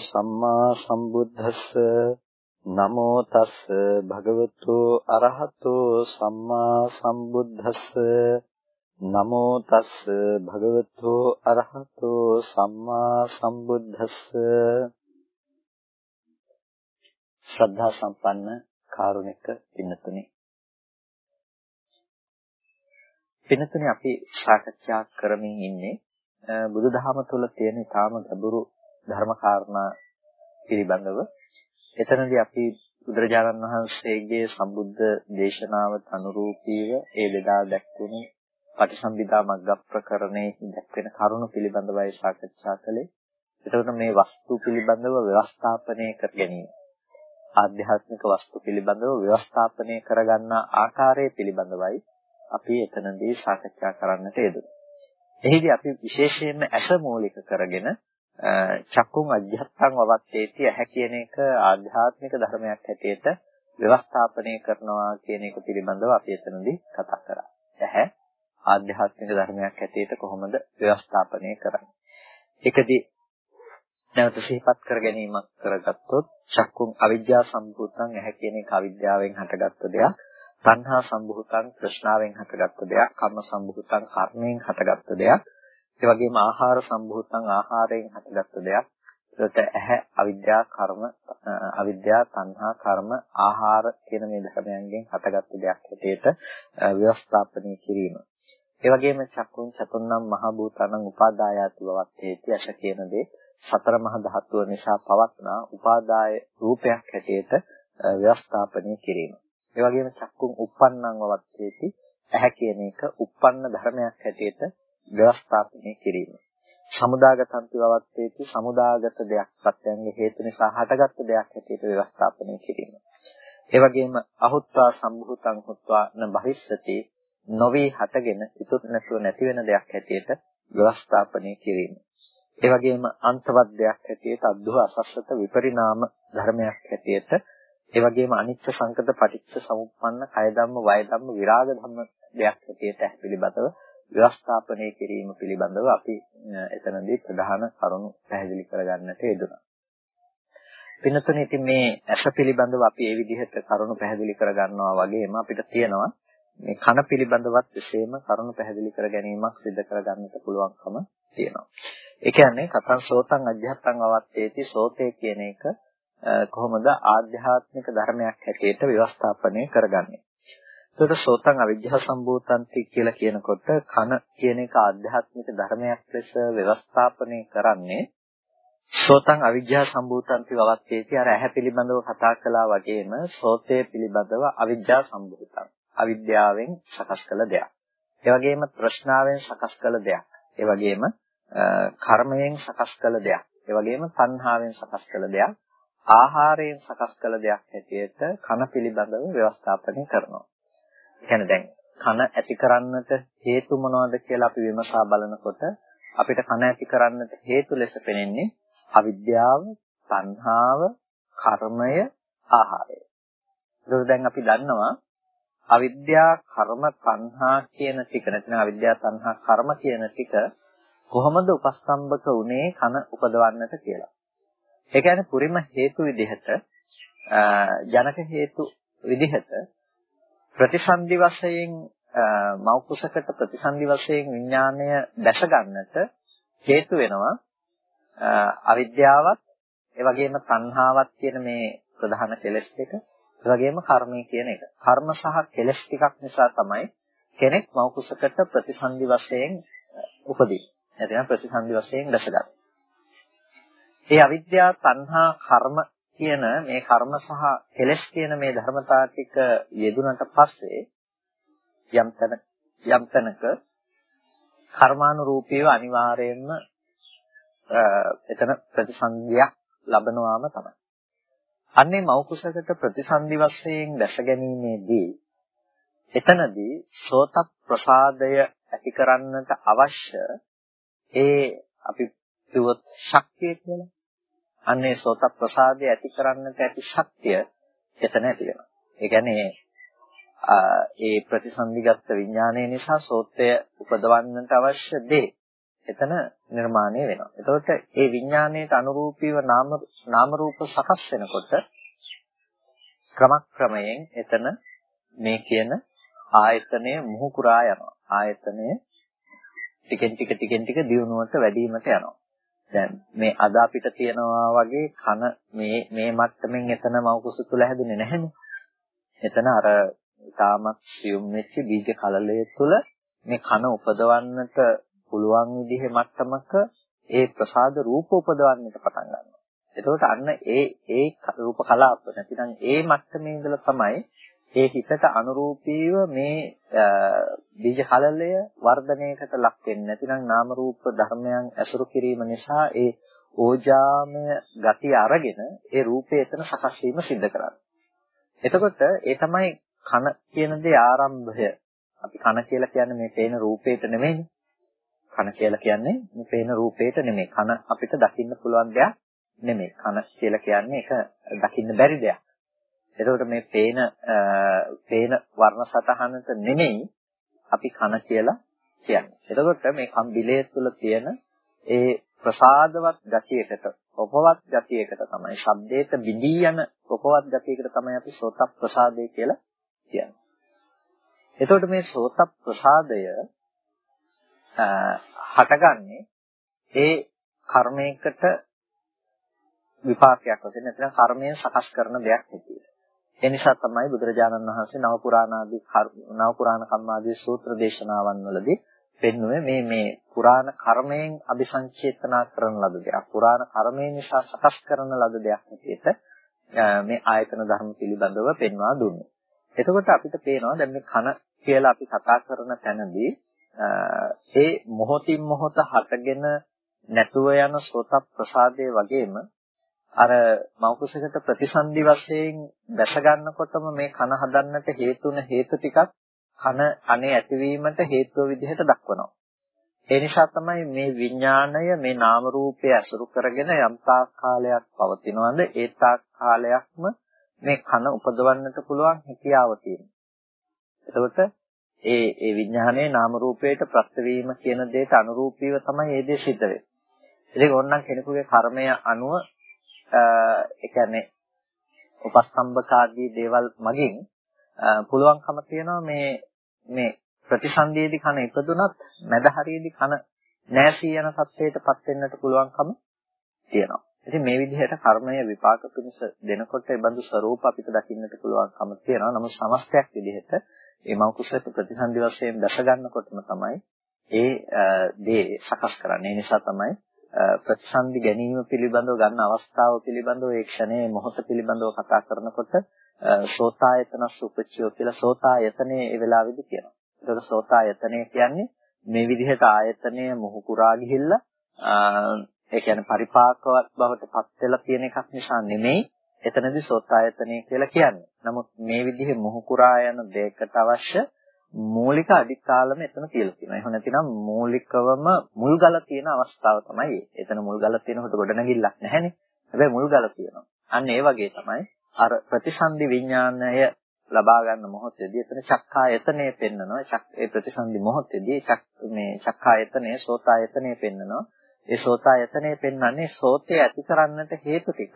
සම්මා සම්බුද්දස්ස නමෝ තස් භගවතෝ අරහතෝ සම්මා සම්බුද්දස්ස නමෝ තස් භගවතෝ අරහතෝ සම්මා සම්බුද්දස්ස ශ්‍රද්ධා සම්පන්න කාරුණික පින්නතුනි. පින්නතුනි අපි සාකච්ඡා කරමින් ඉන්නේ බුදුදහම තුළ තියෙන ඊටාම ගැඹුරු ධර්ම කාරණා පිළිබඳව එතනදී අපි බුදුරජාණන් වහන්සේගේ සම්බුද්ධ දේශනාවට අනුරූපීව ඒ බෙදා දැක්වුණු පටිසම්භිදා මග්ග ප්‍රකරණයේ දැක්වෙන කරුණු පිළිබඳවයි සාකච්ඡා කළේ. එතකොට මේ වස්තු පිළිබඳව ව්‍යවස්ථාපනය කර ගැනීම ආධ්‍යාත්මික වස්තු පිළිබඳව ව්‍යවස්ථාපනය කරගන්නා ආකාරය පිළිබඳවයි අපි එතනදී සාකච්ඡා කරන්නට යෙදුනේ. එහිදී අපි විශේෂයෙන්ම ඇස මූලික කරගෙන චක්කුන් අධ්‍යාත්මං වවත්තේති ඇහැ කියන එක ආධ්‍යාත්මික ධර්මයක් හැටියට ව්‍යවස්ථාපනය කරනවා කියන එක පිළිබඳව අපි එතනදී කතා කරා. ඇහැ ආධ්‍යාත්මික ධර්මයක් හැටියට කොහොමද ව්‍යවස්ථාපනය කරන්නේ? ඒකදී නැවත සිහිපත් කර ගැනීමක් කරගත්තොත් චක්කුන් අවිද්‍යා සම්පූර්ණං ඇහැ කියන එක අවිද්‍යාවෙන් හටගත්ත දෙයක්. තණ්හා සම්භූතං තෘෂ්ණාවෙන් හටගත්ත දෙයක්, කම්ම සම්භූතං කර්මයෙන් හටගත්ත දෙයක්. ඒ වගේම ආහාර සම්භූතං ආහාරයෙන් හටගත්ත දෙයක්. ඒකට ඇහැ අවිද්‍යා කර්ම අවිද්‍යා තණ්හා කර්ම ආහාර කියන මේ ධර්මයන්ගෙන් හටගත්ත දෙයක් හැටියට ව්‍යවස්ථාපනය කිරීම. ඒ වගේම චක්කුන් චතුන්නම් මහ භූතනං උපාදායති බවත් හේති අශ කියන දේ සතර මහ ධාතුව නිසා පවත්නා උපාදාය රූපයක් හැටියට ව්‍යවස්ථාපනය කිරීම. ඒ වගේම චක්කුන් uppannං වවත්තේති ඇහැ කියන එක uppන්න ධර්මයක් හැටියට ව්‍යවස්ථාපනය කිරීම. සමුදාගතන්ති වවත්තේති සමුදාගත දෙයක් සත්‍යංගේ හේතු නිසා හටගත්තු දෙයක් හැටියට ව්‍යවස්ථාපනය කිරීම. ඒ වගේම අහුත්වා සම්භූතං හුත්වා න බහිස්සති නොවේ හටගෙන ඉතුරු නැතුව නැති වෙන දෙයක් හැටියට ව්‍යවස්ථාපනය කිරීම. ඒ වගේම අන්තවත් දෙයක් හැටියට අද්දුහ අසස්සත විපරිණාම ධර්මයක් හැටියට ඒ වගේම අනිත්‍ය සංකත පටිච්ච සමුප්පන්න කය ධම්ම වය ධම්ම විරාග ධම්ම දෙයක් හැටියට පිළිබඳව ව්‍යවස්ථාපනය කිරීම පිළිබඳව අපි එතනදී ප්‍රධාන කරුණු පැහැදිලි කරගන්නට යෙදුණා. පින්නතුනේ ඉතින් මේ ඇස පිළිබඳව අපි මේ විදිහට කරුණු පැහැදිලි කරගන්නවා වගේම අපිට තියෙනවා මේ කන පිළිබඳවත් එසේම කරුණු පැහැදිලි කර ගැනීමක් සිදු කරගන්නට පුළුවන්කම තියෙනවා. ඒ කියන්නේ කතං සෝතං අධ්‍යාත්තං අවත්තේති සෝතේ කියන එක කොහොමද ආධ්‍යාත්මික ධර්මයක් හැටියට ව්‍යවස්ථාපනය කරගන්නේ. එතකොට සෝතං අවිජ්ජා සම්භූතන්ති කියලා කියනකොට කන කියන එක ආධ්‍යාත්මික ධර්මයක් ලෙස ව්‍යවස්ථාපනය කරන්නේ සෝතං අවිජ්ජා සම්භූතන්ති වවත්තේති අර ඇහැ පිළිබඳව කතා කළා වගේම සෝතේ පිළිබඳව අවිජ්ජා සම්භූතං අවිද්‍යාවෙන් සකස් කළ දෙයක්. ඒ වගේම තෘෂ්ණාවෙන් සකස් කළ දෙයක්. ඒ වගේම කර්මයෙන් සකස් කළ දෙයක්. ඒ වගේම තණ්හාවෙන් සකස් කළ දෙයක්. ආහාරයෙන් සකස් කළ දෙයක් හැටියට කන පිළිබඳව ව්‍යවස්ථාපනය කරනවා. ඒ කියන්නේ දැන් කන ඇති කරන්නට හේතු මොනවද කියලා අපි විමසා බලනකොට අපිට කන ඇති කරන්නට හේතු ලෙස පෙනෙන්නේ අවිද්‍යාව, තණ්හාව, කර්මය, ආහාරය. ඒක දැන් අපි දන්නවා අවිද්‍යා, කර්ම, තණ්හා කියන ටික නැත්නම් අවිද්‍යා, තණ්හා, කර්ම කියන ටික කොහොමද උපස්තම්භක උනේ කන උපදවන්නට කියලා. ඒ කියන්නේ පුරිම හේතු විදිහට ජනක හේතු විදිහට ප්‍රතිසන්දි වශයෙන් මෞකුසකට ප්‍රතිසන්දි වශයෙන් විඥාණය දැස ගන්නට හේතු වෙනවා අවිද්‍යාවත් ඒ වගේම තණ්හාවත් කියන මේ ප්‍රධාන කෙලෙස් දෙක ඒ වගේම කර්මය කියන එක. කර්ම සහ කෙලෙස් ටිකක් නිසා තමයි කෙනෙක් මෞකුසකට ප්‍රතිසන්දි වශයෙන් උපදී. නැත්නම් ප්‍රතිසන්දි වශයෙන් දැසගන්නේ. ඒ අවිද්‍යාව, තණ්හා, කර්ම කියන මේ කර්ම සහ කෙලෙස් කියන මේ ධර්මතා ටික යෙදුනට පස්සේ යම් තැන යම් තැනක කර්මානුරූපීව අනිවාර්යයෙන්ම එතන ප්‍රතිසන්දියක් ලබනවාම තමයි. අන්නේ මෞකුසකට ප්‍රතිසන්දි වශයෙන් දැස ගැනීමේදී එතනදී සෝත ප්‍රසාදය ඇති කරන්නට අවශ්‍ය ඒ අපි කිව්වොත් ශක්තිය කියලා. අන්නේ සෝත ප්‍රසාදය ඇති කරන්නට ඇති ශක්තිය එතන ඇති වෙනවා. ඒ කියන්නේ ඒ ප්‍රතිසන්දිගත විඥානය නිසා සෝත්‍ය උපදවන්නට අවශ්‍ය දේ එතන නිර්මාණය වෙනවා. එතකොට ඒ විඥාණයට අනුරූපීව නාම නාම රූප සකස් වෙනකොට ක්‍රමක්‍රමයෙන් එතන මේ කියන ආයතනය මුහුකුරා යනවා. ආයතනය ටිකෙන් ටික ටිකෙන් ටික දියුණුවට වැඩිවීමට යනවා. දැන් මේ අද අපිට තියනවා වගේ කන මේ මේ මට්ටමින් එතන මෞකුස තුල හැදුනේ නැහැනේ. එතන අර තාමත් සියුම් වෙච්ච බීජ කලලය තුල මේ කන උපදවන්නට පුළුවන් විදිහේ මට්ටමක ඒ ප්‍රසාද රූප උපදවන්නට පටන් ගන්නවා. එතකොට අන්න ඒ ඒ රූප කලාප නැතිනම් ඒ මට්ටමේ ඉඳලා තමයි ඒ හිතට අනුරූපීව මේ බීජ කලලය වර්ධනයකට ලක් වෙන්නේ. නැතිනම් නාම රූප ධර්මයන් ඇසුරු කිරීම නිසා ඒ ඕජාමය ගතිය අරගෙන ඒ රූපේ එතන සකස් වීම සිද්ධ කරන්නේ. එතකොට ඒ තමයි කන කියන දේ ආරම්භය. අපි කන කියලා කියන්නේ මේ පේන රූපේට නෙමෙයිනේ. කන කියලා කියන්නේ මේ පේන රූපේට නෙමෙයි. කන අපිට දකින්න පුළුවන් දෙයක් නෙමෙයි. කන කියලා කියන්නේ ඒක දකින්න බැරි දෙයක්. එතකොට මේ පේන පේන වර්ණ සතහනට නෙමෙයි අපි කන කියලා කියන්නේ. එතකොට මේ කම්බිලේ තුල තියෙන ඒ ප්‍රසාදවත් ගතියකට උපවත් ගතියකට තමයි ශබ්දයට බිඳී යන උපවත් ගතියකට තමයි අපි සෝත ප්‍රසාදය කියලා කියන්නේ. එතකොට මේ සෝත ප්‍රසාදය හටගන්නේ ඒ කර්මයකට විපාකයක් වශයෙන් නැත්නම් කර්මයෙන් සකස් කරන දෙයක් හැටියට. ඒ නිසා තමයි බුදුරජාණන් වහන්සේ නව පුරාණාදී නව පුරාණ කම්මාදී සූත්‍ර දේශනාවන් වලදී පෙන්වුවේ මේ මේ පුරාණ කර්මයෙන් අபிසංචේතනා කරන ලද දෙයක්. පුරාණ කර්මය නිසා සකස් කරන ලද දෙයක් හැටියට මේ ආයතන ධර්ම පිළිබඳව පෙන්වා දුන්නේ. එතකොට අපිට පේනවා දැන් මේ කන කියලා අපි කතා කරන තැනදී ඒ මොහොතින් මොහොත හටගෙන නැතුව යන සෝත ප්‍රසාදයේ වගේම අර මෞකසකට ප්‍රතිසන්දි වශයෙන් දැස ගන්නකොටම මේ කන හදන්නට හේතුන හේතු ටිකක් කන අනේ ඇතිවීමට හේතුව විදිහට දක්වනවා. ඒ නිසා තමයි මේ විඥාණය මේ නාම රූපය අසුරු කරගෙන යම් තාක් කාලයක් පවතිනවද ඒ තාක් කාලයක්ම මේ කන උපදවන්නට පුළුවන් හැකියාව තියෙනවා. එතකොට ඒ ඒ විඥානයේ නාම රූපයට ප්‍රත්‍යවීම කියන දෙයට අනුරූපීව තමයි මේ දේ සිද්ධ වෙන්නේ. ඉතින් ඕනනම් කෙනෙකුගේ කර්මය අනුව ඒ කියන්නේ උපස්තම්භක ආදී දේවල් මගින් පුළුවන්කම තියෙනවා මේ මේ ප්‍රතිසන්දියේදී කන ඉපදුනත් මැද හරියේදී කන නැසී යන තත්ත්වයටපත් වෙන්නට පුළුවන්කම තියෙනවා. ඉතින් මේ විදිහට කර්මය විපාක පිණිස දෙනකොට ඒ බඳු ස්වરૂප අපිට දකින්නට පුළුවන්කම තියෙනවා. නමුත් සමස්තයක් විදිහට ඒ මෞකුසයට ප්‍රතිසන්දි වශයෙන් දැස ගන්නකොටම තමයි ඒ දේ සකස් කරන්නේ. ඒ නිසා තමයි ප්‍රතිසන්දි ගැනීම පිළිබඳව ගන්න අවස්ථාව පිළිබඳව ඒ ක්ෂණයේ මොහොත පිළිබඳව කතා කරනකොට සෝතායතන සුපච්චයෝ කියලා සෝතායතනයේ ඒ වෙලාවේදී කියනවා. ඒකට සෝතායතනය කියන්නේ මේ විදිහට ආයතනය මොහු කුරා ගිහිල්ලා ඒ කියන්නේ පරිපාකවත් බවට පත් වෙලා තියෙන එකක් නිසා නෙමෙයි එතනදී සෝතායතනය කියලා කියන්නේ. නමුත් මේ විදිහේ මොහු කුරා යන දෙයකට අවශ්‍ය මූලික අදිකාලම එතන කියලා තියෙනවා. එහෙම නැතිනම් මූලිකවම මුල්ගල තියෙන අවස්ථාව තමයි ඒ. එතන මුල්ගල තියෙනකොට ගොඩනැගිල්ලක් නැහැනේ. හැබැයි මුල්ගල තියෙනවා. අන්න ඒ වගේ තමයි අර ප්‍රතිසන්දි විඥානය ලබා ගන්න මොහොතේදී එතන චක්කායතනය පෙන්නනවා. චක් ඒ ප්‍රතිසන්දි මොහොතේදී චක් මේ චක්කායතනය සෝතායතනය පෙන්නනවා. ඒ සෝතායතනය පෙන්වන්නේ සෝතය ඇති කරන්නට හේතු ටික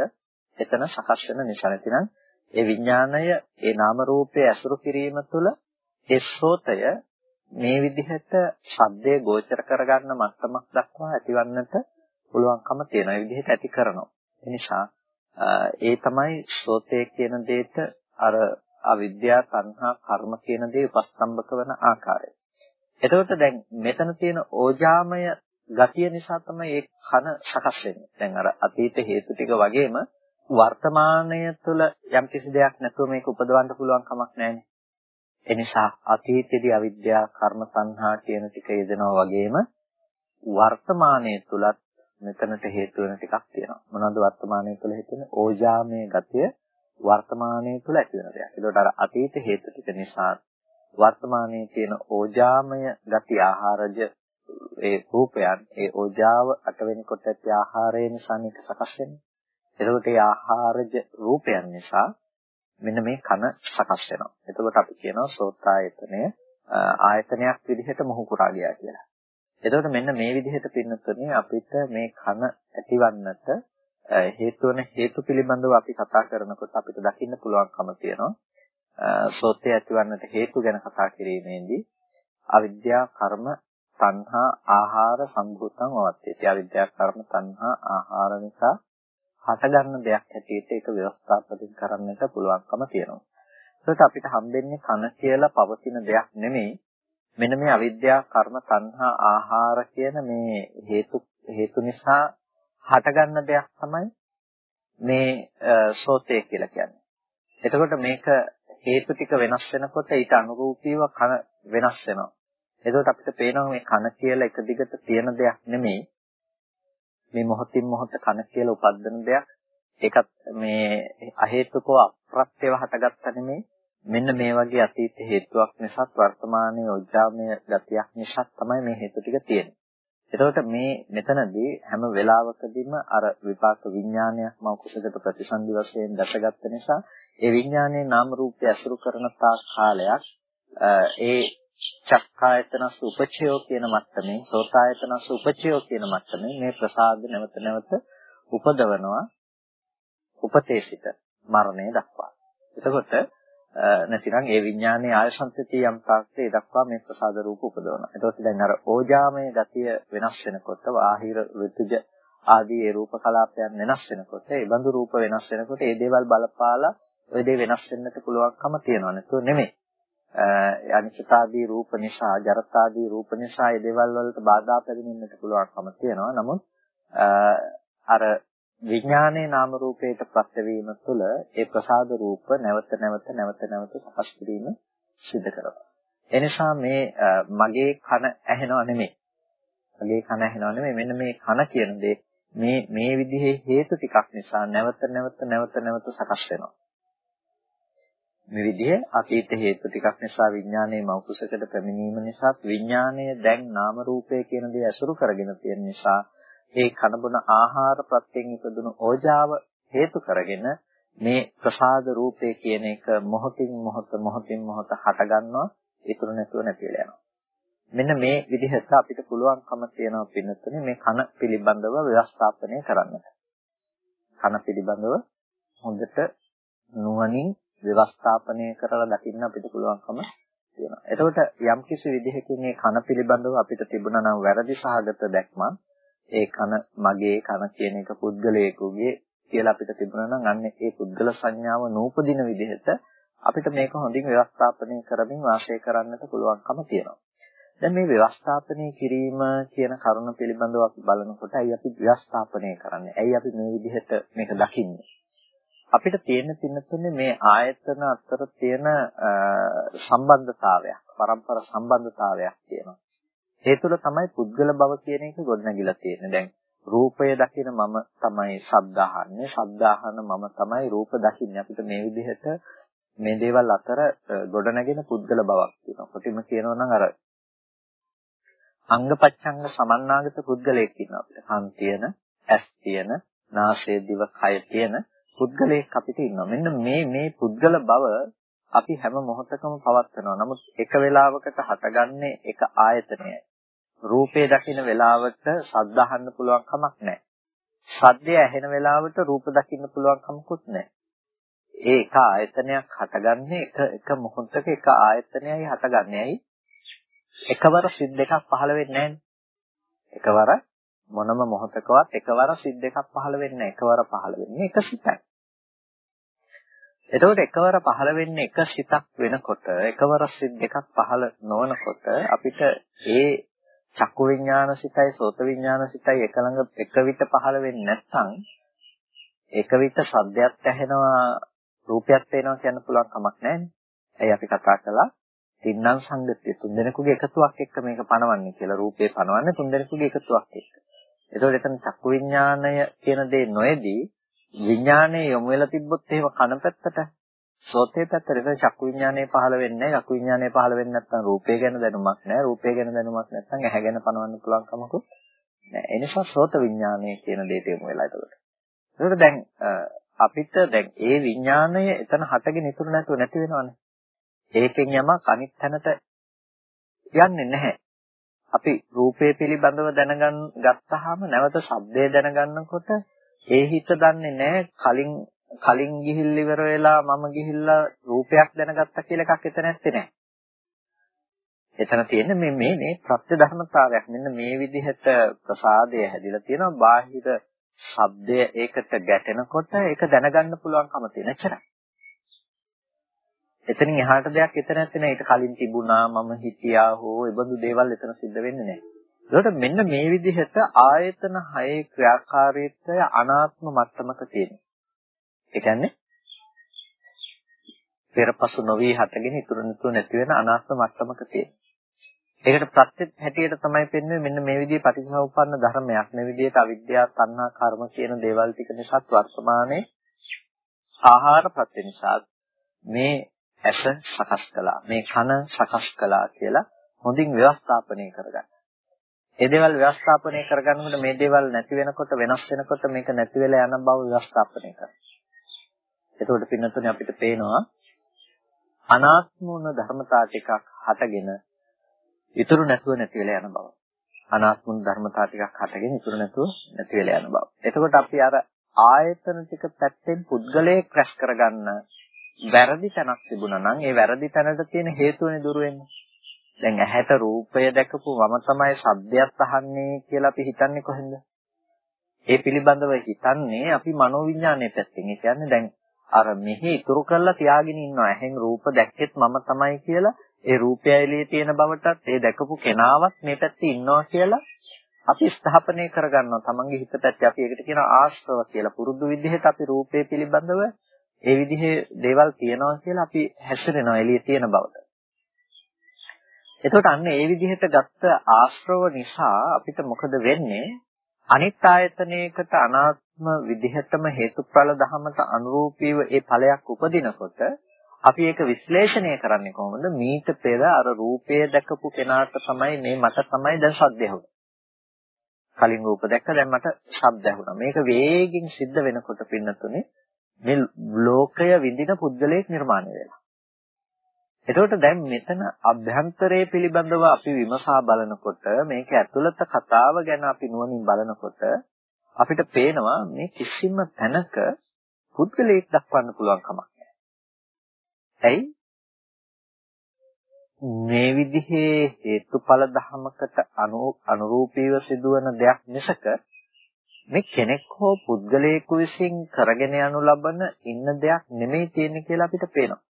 එතන සකස් වෙන නිසා නැතිනම් ඒ විඥාණය ඒ නාම රූපයේ ඇසුරු කිරීම තුළ ඒ ශ්‍රෝතය මේ විදිහට ශබ්දයේ ගෝචර කරගන්න මට්ටමක් දක්වා ඇතිවන්නට පුළුවන්කම තියෙනවා. ඒ විදිහට ඇති කරනවා. ඒ නිසා ඒ තමයි ශ්‍රෝතය කියන දෙයට අර අවිද්‍යා තණ්හා කර්ම කියන දේ උපස්තම්භක වන ආකාරය. එතකොට දැන් මෙතන තියෙන ඕජාමය ගතිය නිසා තමයි ඒ කන සකස් වෙන්නේ. දැන් අර අතීත හේතු ටික වගේම වර්තමානය තුළ යම් කිසි දෙයක් නැතුව මේක උපදවන්න පුළුවන් කමක් නැහැනේ. ඒ නිසා අතීතයේදී අවිද්‍යාව, කර්ම, සංහා කියන ටික යෙදෙනවා වගේම වර්තමානයේ තුලත් මෙතනට හේතු වෙන ටිකක් තියෙනවා. මොනවද වර්තමානයේ තුල හේතුනේ? ඕජාමය ගතිය වර්තමානයේ තුල ඇති වෙන දෙයක්. ඒකට අර අතීත හේතු ටික නිසා වර්තමානයේ තියෙන ඕජාමය ගති ආහාරජ ඒ රූපයන් ඒ ඕජාව අට වෙනකොට ඇති ආහාරය නිසා මේක සකස් වෙන්නේ. එතකොට ඒ ආහාරජ රූපයන් නිසා මෙන්න මේ කන සකස් වෙනවා. එතකොට අපි කියනවා සෝතායතනය ආයතනයක් විදිහට මොහු කුරා ගියා කියලා. එතකොට මෙන්න මේ විදිහට පින්නතුනේ අපිට මේ කන ඇතිවන්නට හේතු වන හේතු පිළිබඳව අපි කතා කරනකොට අපිට දකින්න පුළුවන්කම තියෙනවා. සෝතය ඇතිවන්නට හේතු ගැන කතා කිරීමේදී අවිද්‍යා කර්ම තණ්හා ආහාර සම්භූතං වවත්තේ. අවිද්‍යා කර්ම තණ්හා ආහාර නිසා හටගන්න දෙයක් හැටියට ඒක ව්‍යවස්ථාපිත කරන්නට පුළුවන්කම තියෙනවා. ඒකට අපිට හම්බෙන්නේ කන කියලා පවතින දෙයක් නෙමෙයි. මෙන්න මේ අවිද්‍යා කර්ම තණ්හා ආහාර කියන මේ හේතු හේතු නිසා හටගන්න දෙයක් තමයි මේ සෝතය කියලා කියන්නේ. එතකොට මේක හේතු ටික වෙනස් වෙනකොට ඊට අනුරූපීව කන වෙනස් වෙනවා. එතකොට අපිට පේනවා මේ කන කියලා එක දිගට තියෙන දෙයක් නෙමෙයි. මේ මොහොතින් මොහොත කන කියලා උපදින දෙයක්. ඒකත් මේ අහේතුකව අප්‍රත්‍යව හටගත්ත නෙමෙයි. මෙන්න මේ වගේ අතීත හේතුවක් නිසා වර්තමානයේ ඔජ්ජාමය ගතියක් නිසා තමයි මේ හේතු ටික තියෙන්නේ. එතකොට මේ මෙතනදී හැම වෙලාවකදීම අර විපාක විඥානයක් මව කුසකට ප්‍රතිසන්දි වශයෙන් දැකගත්ත නිසා ඒ විඥානයේ නාම රූපය අසුරු කරන තාක් කාලයක් ඒ චක්කායතනස් උපචයෝ කියන මට්ටමේ සෝතායතනස් උපචයෝ කියන මට්ටමේ මේ ප්‍රසාද නැවත නැවත උපදවනවා උපතේසිත මරණය දක්වා. එතකොට නැතිනම් ඒ විඥානයේ ආයසන්තතිය යම් තාක්ෂේ දක්වා මේ ප්‍රසාද රූප උපදවනවා. එතකොට දැන් අර ඕජාමය ගතිය වෙනස් වෙනකොට වාහිර ඍතුජ ආදී ඒ රූප කලාපයන් වෙනස් වෙනකොට ඒ බඳු රූප වෙනස් වෙනකොට ඒ දේවල් බලපාලා ওই දේ වෙනස් වෙන්නට පුළුවන්කම තියෙනවා නේද? නෙමෙයි. අනිත්‍යතාදී රූප නිසා, ජරතාදී රූප නිසා ඒ දේවල් වලට බාධා පැමිණෙන්නට පුළුවන්කම තියෙනවා. නමුත් අර විඥානයේ නාම රූපයට ප්‍රත්‍යවීම තුළ ඒ ප්‍රසාද රූප නැවත නැවත නැවත නැවත සකස් කිරීම සිදු කරනවා. එනිසා මේ මගේ කන ඇහෙනව නෙමෙයි. මගේ කන ඇහෙනව නෙමෙයි. මෙන්න මේ කන කියන දේ මේ මේ විදිහේ හේතු ටිකක් නිසා නැවත නැවත නැවත නැවත සකස් වෙනවා. මේ විදිහේ අතීත හේතු ටිකක් නිසා විඥානයේ මෞකුසකට පැමිණීම නිසා විඥානය දැන් නාම රූපය කියන දේ අසුරු කරගෙන තියෙන නිසා ඒ කනබුන ආහාර ප්‍රත්‍යයෙන් ඉපදුණු ඕජාව හේතු කරගෙන මේ ප්‍රසාද රූපය කියන එක මොහොතින් මොහොත මොහොතින් මොහොත හට ගන්නවා ඉතුරු නැතුව නැති වෙලා යනවා. මෙන්න මේ විදිහට අපිට පුළුවන්කම තියෙනවා පින්නතුනේ මේ කන පිළිබඳව ව්‍යවස්ථාපනය කරන්නට. කන පිළිබඳව හොඳට නුවණින් ව්‍යවස්ථාපනය කරලා දකින්න අපිට පුළුවන්කම තියෙනවා. එතකොට යම්කිසි විදිහකින් මේ කන පිළිබඳව අපිට තිබුණා නම් වැරදි සහගත දැක්මක් ඒ කන මගේ කන කියන එක පුද්ගලයෙකුගේ කියලා අපිට තිබුණා නම් අන්න ඒ පුද්ගල සංඥාව නූපදින විදිහට අපිට මේක හොඳින් ව්‍යවස්ථාපනය කරමින් වාසය කරන්නට පුළුවන්කම තියෙනවා. දැන් මේ ව්‍යවස්ථාපනය කිරීම කියන කරුණ පිළිබඳව අපි බලනකොට ඇයි අපි ව්‍යවස්ථාපනය කරන්නේ? ඇයි අපි මේ විදිහට මේක දකින්නේ? අපිට තියෙන තින්නතුනේ මේ ආයතන අතර තියෙන සම්බන්ධතාවයක්, පරම්පර සම්බන්ධතාවයක් තියෙනවා. ඒ තුළ තමයි පුද්ගල බව කියන එක ගොඩනැගිලා තියෙන්නේ. දැන් රූපය දකින මම තමයි ශබ්ද අහන්නේ. ශබ්ද අහන මම තමයි රූප දකින්නේ. අපිට මේ විදිහට මේ දේවල් අතර ගොඩනැගෙන පුද්ගල බවක් තියෙනවා. කොටිම කියනවා නම් අර අංගපච්ඡංග සමන්නාගත පුද්ගලයෙක් ඉන්නවා අපිට. කන් තියෙන, ඇස් තියෙන, නාසය දිව කය තියෙන පුද්ගලයෙක් අපිට ඉන්නවා. මෙන්න මේ මේ පුද්ගල බව අපි හැම මොහොතකම පවත්නවා. නමුත් එක වෙලාවකට හටගන්නේ එක ආයතනයයි. රූපේ දකින්න වෙලාවට ශබ්ද අහන්න පුළුවන් කමක් නැහැ. ශබ්දය ඇහෙන වෙලාවට රූප දකින්න පුළුවන් කමකුත් නැහැ. ඒ එක ආයතනයක් හටගන්නේ එක එක මොහොතක එක ආයතනයයි හටගන්නේ. ඇයි? එකවර සිත් දෙකක් පහළ වෙන්නේ නැහැ. එකවර මොනම මොහොතකවත් එකවර සිත් දෙකක් පහළ වෙන්නේ නැහැ. එකවර පහළ වෙන්නේ එක සිතයි. එතකොට එකවර පහළ වෙන්නේ එක සිතක් වෙනකොට එකවර සිත් දෙකක් පහළ නොවනකොට අපිට ඒ චක්කු විඥාන සිතයි සෝත විඥාන සිතයි එක ළඟ එක විට පහළ වෙන්නේ නැත්නම් එක විට සද්දයක් ඇහෙනවා රූපයක් පේනවා කියන්න පුළුවන් කමක් නැහැ. ඇයි අපි කතා කළා තින්නම් සංගතිය තුන්දෙනෙකුගේ එකතුවක් එක්ක මේක පනවන්නේ කියලා රූපේ පනවන්නේ තුන්දෙනෙකුගේ එකතුවක් එක්ක. ඒතකොට එතන චක්කු විඥානය කියන දේ නොයේදී විඥානය යොමු වෙලා තිබ්බොත් එහෙම කන පැත්තට සෝතේ පැත්තට ඒක චක්කු විඥානය පහළ වෙන්නේ නැහැ. චක්කු විඥානය පහළ වෙන්නේ නැත්නම් රූපය ගැන දැනුමක් නැහැ. රූපය ගැන දැනුමක් නැත්නම් ඇහැ ගැන පනවන්න පුළුවන් කමකුත් නැහැ. ඒ නිසා සෝත විඥානය කියන දෙයට යොමු වෙලා ඒකට. ඒකට දැන් අපිට දැන් ඒ විඥාණය එතන හටගෙන ඉතුරු නැතුව නැති වෙනවනේ. ඒකෙන් යමක් අනිත් තැනට යන්නේ නැහැ. අපි රූපය පිළිබඳව දැනගන්න ගත්තාම නැවත ශබ්දය දැනගන්නකොට ඒ හිත දන්නේ නැහැ කලින් කලින් ගිහිල් ඉවර වෙලා මම ගිහිල්ලා රූපයක් දැනගත්තා කියලා එකක් එතන නැත්තේ නෑ. එතන තියෙන්නේ මේ මේ මේ ප්‍රත්‍ය ධර්මතාවයක්. මෙන්න මේ විදිහට ප්‍රසාදය හැදිලා තියෙනවා. බාහිර ශබ්දය ඒකට ගැටෙනකොට ඒක දැනගන්න පුළුවන්කම තියෙන එච්චරයි. එතනින් එහාට දෙයක් එතන නැත්තේ නෑ. ඊට කලින් තිබුණා මම හිතියා හෝ ඒ බඳු දේවල් එතන සිද්ධ වෙන්නේ නෑ. ඒකට මෙන්න මේ විදිහට ආයතන හයේ ක්‍රියාකාරීත්වය අනාත්ම මට්ටමක තියෙනවා. ඒ කියන්නේ පෙරපසු නොවි හටගෙන ඉතුරු නැතුව නැති වෙන අනාත්ම මට්ටමක තියෙනවා. ඒකට ප්‍රත්‍ය හැටියට තමයි පෙන්වන්නේ මෙන්න මේ විදිහේ පටිච්චසමුප්පන්න ධර්මයක්. මේ විදිහට අවිද්‍යාව, තණ්හා, කර්ම කියන දේවල් ටික නිසා වර්තමානයේ ආහාර ප්‍රත්‍ය නිසා මේ ඇස සකස් කළා. මේ කන සකස් කළා කියලා හොඳින් ව්‍යවස්ථාපනය කරගන්න. ඒ දේවල් ව්‍යවස්ථාපනය කරගන්නකොට මේ දේවල් නැති වෙනකොට වෙනස් වෙනකොට මේක නැති වෙලා යන බව ව්‍යවස්ථාපනය කරනවා. එතකොට පින්නතුනේ අපිට පේනවා අනාත්ම වුණ ධර්මතා ටිකක් හටගෙන ඉතුරු නැතුව නැති වෙලා යන බව. අනාත්ම වුණ ධර්මතා ටිකක් හටගෙන ඉතුරු නැතුව නැති වෙලා යන බව. එතකොට අපි අර ආයතන ටික පැත්තෙන් පුද්ගලයේ ක්‍රැෂ් කරගන්න වැරදි තැනක් තිබුණා නම් ඒ වැරදි තැනට තියෙන හේතුවනේ දුර වෙන්නේ. දැන් ඇහැට රූපය දැකපු මම තමයි ශබ්දයක් අහන්නේ කියලා අපි හිතන්නේ කොහෙන්ද? ඒ පිළිබඳව හිතන්නේ අපි මනෝවිඤ්ඤාණය පැත්තෙන්. ඒ කියන්නේ දැන් අර මෙහි ඉතුරු කරලා තියාගෙන ඉන්නවා. ඇහෙන් රූප දැක්කෙත් මම තමයි කියලා ඒ රූපය එළියේ තියෙන බවටත් ඒ දැකපු කෙනාවත් මේ පැත්තේ ඉන්නවා කියලා අපි ස්ථාපනය කරගන්නවා. තමන්ගේ හිත පැත්තේ අපි ඒකට කියන ආශ්‍රව කියලා. පුරුදු විදිහට අපි රූපය පිළිබඳව ඒ විදිහේ දේවල් තියනවා කියලා අපි හැසිරෙනවා එළියේ තියෙන බවට. එතකොට අන්න ඒ විදිහට ගත්ත ආශ්‍රව නිසා අපිට මොකද වෙන්නේ? අනිත් ආයතනයකට අනාත්ම විදිහටම හේතුඵල ධමයට අනුරූපීව ඒ ඵලයක් උපදිනකොට අපි ඒක විශ්ලේෂණය කරන්නේ කොහොමද? මීට පෙර අර රූපය දැකපු කෙනාට තමයි මේ මට තමයි දැන් ශබ්දය ඇහුනේ. කලින් රූප දැක්ක දැන් මට ශබ්ද ඇහුණා. මේක වේගින් සිද්ධ වෙනකොට පින්නතුනේ මේ ලෝකය විඳින පුද්ගලයෙක් නිර්මාණය වෙනවා. එතකොට දැන් මෙතන අභ්‍යන්තරයේ පිළිබඳව අපි විමසා බලනකොට මේක ඇතුළත කතාව ගැන අපි නුවණින් බලනකොට අපිට පේනවා මේ කිසිම තැනක පුද්ගලයෙක් දක්වන්න පුළුවන් කමක් නැහැ. ඇයි? මේ විදිහේ හේතුඵල ධමයකට අනුරූපීව සිදුවන දෙයක් මිසක මේ කෙනෙක් හෝ පුද්ගලයෙකු විසින් කරගෙන යනු ලබන ඉන්න දෙයක් නෙමෙයි තියෙන්නේ කියලා අපිට පේනවා.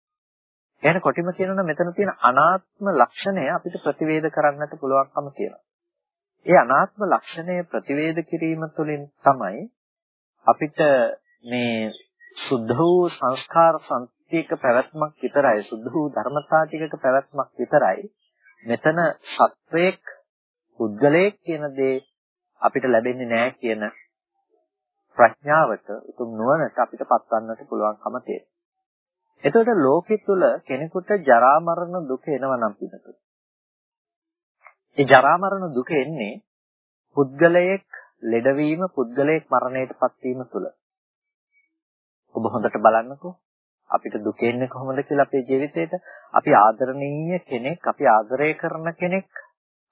එහෙනම් කොටිම කියනවා මෙතන තියෙන අනාත්ම ලක්ෂණය අපිට ප්‍රතිවේද කරන්නට පුළුවන්කම තියෙනවා. ඒ අනාත්ම ලක්ෂණය ප්‍රතිවේද කිරීම තුළින් තමයි අපිට මේ සුද්ධ වූ සංස්කාර සම්පතියක පැවැත්මක් විතරයි සුද්ධ වූ ධර්මතා ටිකක පැවැත්මක් විතරයි මෙතන සත්වයක් පුද්ගලයෙක් කියන දේ අපිට ලැබෙන්නේ නැහැ කියන ප්‍රඥාවට උතුම් නුවණට අපිට පත්වන්නට පුළුවන්කම තියෙනවා. එතකොට ලෝකෙ තුල කෙනෙකුට ජරා මරණ දුක එනවා නම් පිටත. ඒ ජරා මරණ දුක එන්නේ පුද්ගලයෙක් ලෙඩවීම පුද්ගලයෙක් මරණයටපත් වීම තුල. ඔබ හොඳට බලන්නකෝ අපිට දුක එන්නේ කොහොමද කියලා අපේ ජීවිතේට අපි ආදරණීය කෙනෙක් අපි ආදරය කරන කෙනෙක්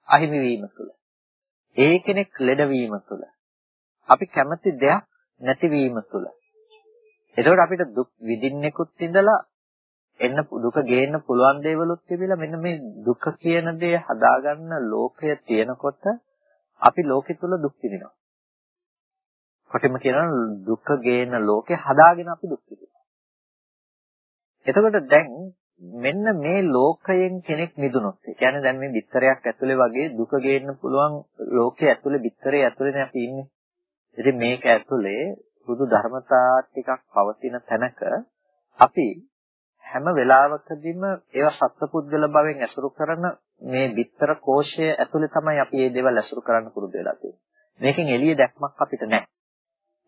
අහිමි වීම තුල. ඒ කෙනෙක් ලෙඩවීම තුල. අපි කැමති දෙයක් නැතිවීම තුල. එතකොට අපිට දුක් විඳින්නෙකුත් ඉඳලා එන්න දුක ගේන්න පුළුවන් දේවලුත් තිබිලා මෙන්න මේ දුක කියන දේ හදාගන්න ලෝකය තියෙනකොට අපි ලෝකෙ තුල දුක් විඳිනවා. කොටිම කියනවා දුක ගේන ලෝකේ හදාගෙන අපි දුක් විඳිනවා. එතකොට දැන් මෙන්න මේ ලෝකයෙන් කෙනෙක් මිදුනොත් ඒ කියන්නේ දැන් මේ බිත්තරයක් ඇතුලේ වගේ දුක ගේන්න පුළුවන් ලෝකයේ ඇතුලේ බිත්තරේ ඇතුලේනේ අපි ඉන්නේ. ඉතින් මේක ඇතුලේ බුදු ධර්මතා ටිකක් පවතින තැනක අපි හැම වෙලාවකදීම ඒවා සත්පුද්ගල භවෙන් ඇසුරු කරන මේ bitter කෝෂය ඇතුලේ තමයි අපි මේ දේවල් ඇසුරු කරන්න පුරුදු වෙලා තියෙන්නේ. මේකෙන් එළිය දැක්මක් අපිට නැහැ.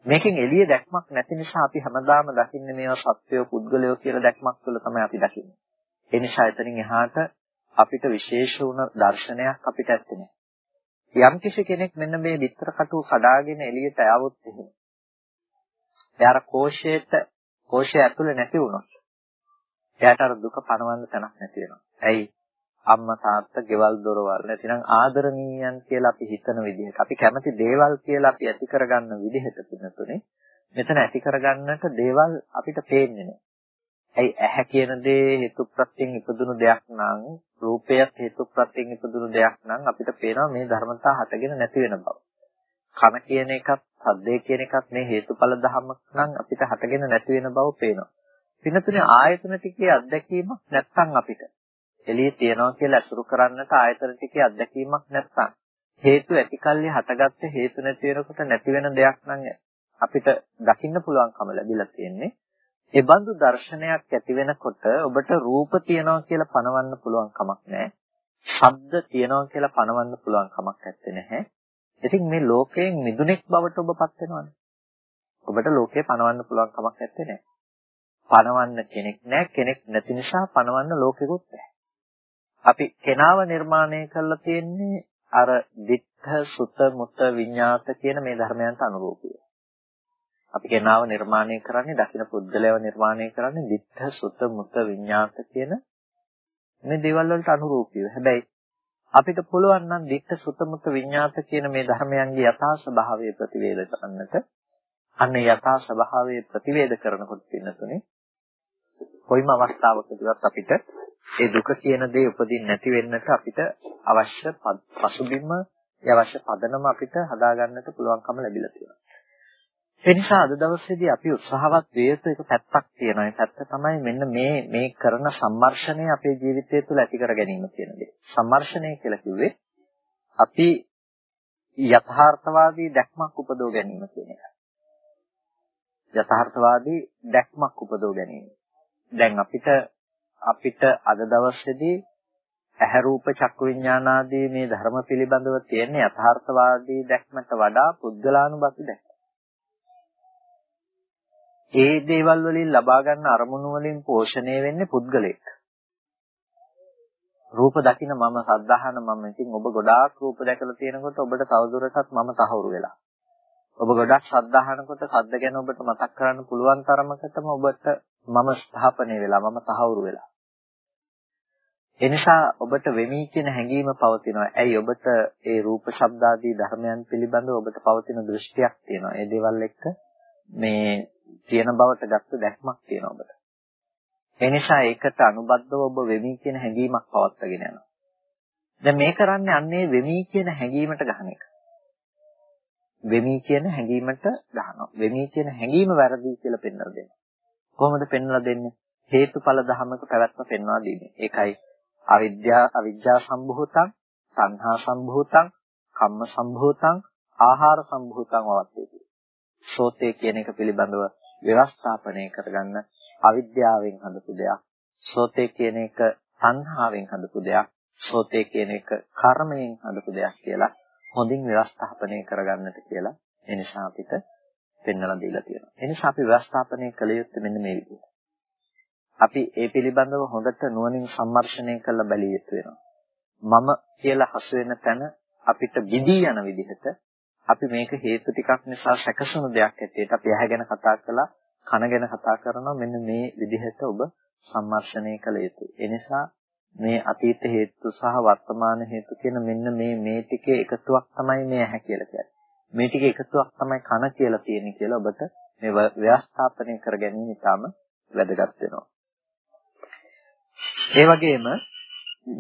මේකෙන් එළිය දැක්මක් නැති නිසා අපි හැමදාම දකින්නේ මේවා සත්වය පුද්ගලයෝ කියලා දැක්මක් තුළ තමයි අපි දකින්නේ. ඒ නිසා එතනින් එහාට අපිට විශේෂ වුණ දර්ශනයක් අපිට ඇත්තේ නැහැ. යම් කිසි කෙනෙක් මෙන්න මේ විතර කටුව කඩාගෙන එළියට ආවොත් එහෙම එයාර කෝෂයට කෝෂය ඇතුලේ නැති වුණොත් එයාට අර දුක පණවන්න තැනක් නැති වෙනවා. ඇයි? අම්මා තාත්තා ගෙවල් දොරවල් නැතිනම් ආදරණීයයන් කියලා අපි හිතන විදිහට අපි කැමති දේවල් කියලා අපි ඇති කරගන්න විදිහට පින්නතුනේ මෙතන ඇති කරගන්නට දේවල් අපිට පේන්නේ නැහැ. ඇයි ඇහැ කියන දේ හේතුප්‍රත්‍යයෙන් ඉපදුණු දෙයක් නම් රූපයත් හේතුප්‍රත්‍යයෙන් ඉපදුණු දෙයක් නම් අපිට පේනවා මේ ධර්මතා හටගෙන නැති වෙන බව. කන කියන එකත්, සද්දේ කියන එකත් මේ හේතුඵල ධර්මයක් නම් අපිට හටගෙන නැති වෙන බව පේනවා. පින්නතුනේ ආයතන ටිකේ අත්දැකීමක් නැත්තම් අපිට එළියේ තියනවා කියලා අසුරු කරන්නට ආයතන ටිකේ අත්දැකීමක් නැත්තම් හේතු ඇතිකල්ලි හටගත්ත හේතු නැති වෙනකොට නැති වෙන දෙයක් නම් අපිට දකින්න පුළුවන්කම ලැබිලා තියෙන්නේ. ඒ බඳු දර්ශනයක් ඇති වෙනකොට ඔබට රූප තියනවා කියලා පනවන්න පුළුවන් කමක් නැහැ. ශබ්ද තියනවා කියලා පනවන්න පුළුවන් කමක් නැත්තේ නැහැ. ඉතින් මේ ලෝකයෙන් මිදුණෙක් බවට ඔබපත් වෙනවනේ. ඔබට ලෝකේ පනවන්න පුළුවන් කමක් නැත්තේ නැහැ. පනවන්න කෙනෙක් නැහැ. කෙනෙක් නැති නිසා පනවන්න ලෝකෙකුත් නැහැ. අපි කෙනාව නිර්මාණය කරලා තියෙන්නේ අර දිත්ත සුත මුත විඤ්ඤාත කියන මේ ධර්මයන්ට අනුරූපීව. අපි කෙනාව නිර්මාණය කරන්නේ දකින පුද්ගලයව නිර්මාණය කරන්නේ දිත්ත සුත මුත විඤ්ඤාත කියන මේ දේවල් වලට අනුරූපීව. හැබැයි අපිට පුළුවන් නම් දිත්ත සුත මුත විඤ්ඤාත කියන මේ ධර්මයන්ගේ යථා ස්වභාවය ප්‍රතිවේද කරන්නට අන්න යථා ස්වභාවය ප්‍රතිවේද කරනකොට පින්නතුනේ කොයිම අවස්ථාවකදීවත් අපිට ඒ දුක කියන දේ උපදින්න නැති වෙන්නට අපිට අවශ්‍ය පසුබිම ඒ අවශ්‍ය පදනම අපිට හදාගන්නට පුළුවන්කම ලැබිලා තියෙනවා. ඒ නිසා අද දවසේදී අපි උත්සාහවත් විය යුතු එක පැත්තක් තියෙනවා. ඒ පැත්ත තමයි මෙන්න මේ මේ කරන සම්මර්ෂණය අපේ ජීවිතය තුළ ඇති කර ගැනීම කියන දේ. සම්මර්ෂණය කියලා කිව්වේ අපි යථාර්ථවාදී දැක්මක් උපදව ගැනීම කියන එක. යථාර්ථවාදී දැක්මක් උපදව ගැනීම. දැන් අපිට අපිට අද දවසේදී ඇහැ රූප චක්කු විඥානාදී මේ ධර්ම පිළිබඳව තියෙන යථාර්ථවාදී දැක්මට වඩා පුද්ගලානුබති දැක්ම. ඒ දේවල් වලින් ලබා ගන්න අරමුණු වලින් පෝෂණය වෙන්නේ පුද්ගලෙක්. රූප දකින මම සද්ධාහන මම ඉතින් ඔබ ගොඩාක් රූප දැකලා තියෙනකොට ඔබට තවදුරටත් මම තහවුරු වෙලා. ඔබ ගොඩක් සද්ධාහනකොට සද්ද ගැන ඔබට මතක් කරන්න පුළුවන් තරමකටම ඔබට මම ස්ථාපනය වෙලා මම තහවුරු වෙලා. එනිසා ඔබට වෙමි කියන හැඟීම පවතිනවා. ඇයි ඔබට ඒ රූප ශබ්ද ආදී ධර්මයන් පිළිබඳව ඔබට පවතින දෘෂ්ටියක් තියෙනවා. ඒ දේවල් එක්ක මේ තියෙන බවට ගත්ත දැක්මක් තියෙනවා ඔබට. ඒ නිසා ඒකට අනුබද්ධව ඔබ වෙමි කියන හැඟීමක් පවත්වාගෙන යනවා. දැන් මේ කරන්නේ අන්නේ වෙමි කියන හැඟීමට ගහන එක. වෙමි කියන හැඟීමට ගහනවා. වෙමි කියන හැඟීම වැරදි කියලා පෙන්වලා දෙනවා. කොහොමද පෙන්වලා දෙන්නේ? හේතුඵල ධමක පැවැත්ම පෙන්වා දෙන්නේ. ඒකයි අවිද්‍යා අවිජ්ජා සම්භූතං, සංහා සම්භූතං, කම්ම සම්භූතං, ආහාර සම්භූතං වවත්තේ. සෝතේ කියන එක පිළිබඳව ව්‍යවස්ථාපනය කරගන්න අවිද්‍යාවෙන් හදපු දෙයක්. සෝතේ කියන එක සංහාවෙන් හදපු දෙයක්. සෝතේ කියන එක කර්මයෙන් හදපු දෙයක් කියලා හොඳින් ව්‍යවස්ථාපනය කරගන්නට කියලා එනිසා අපිට පෙන්වලා දීලා තියෙනවා. එනිසා අපි ව්‍යවස්ථාපනය කළ යුත්තේ මෙන්න මේ විදිහට. අපි ඒ පිළිබඳව හොඳට නුවණින් සම්මර්ෂණය කරලා බැලිය යුතු වෙනවා. මම කියලා හසු වෙන තැන අපිට බිඳී යන විදිහට අපි මේක හේතු ටිකක් නිසා සැකසුණු දෙයක් ඇටියට අපි ඇහැ ගැන කතා කළා කන ගැන කතා කරනවා මෙන්න මේ විදිහට ඔබ සම්මර්ෂණය කළ යුතුයි. ඒ නිසා මේ අතීත හේතු සහ වර්තමාන හේතු කියන මෙන්න මේ මේ ටිකේ එකතුවක් තමයි මේ ඇහැ කියලා කියන්නේ. මේ ටිකේ එකතුවක් තමයි කන කියලා තියෙන්නේ කියලා ඔබට මේ ව්‍යවස්ථාපනය කර ගැනීම ඉතාම වැදගත් වෙනවා. ඒ වගේම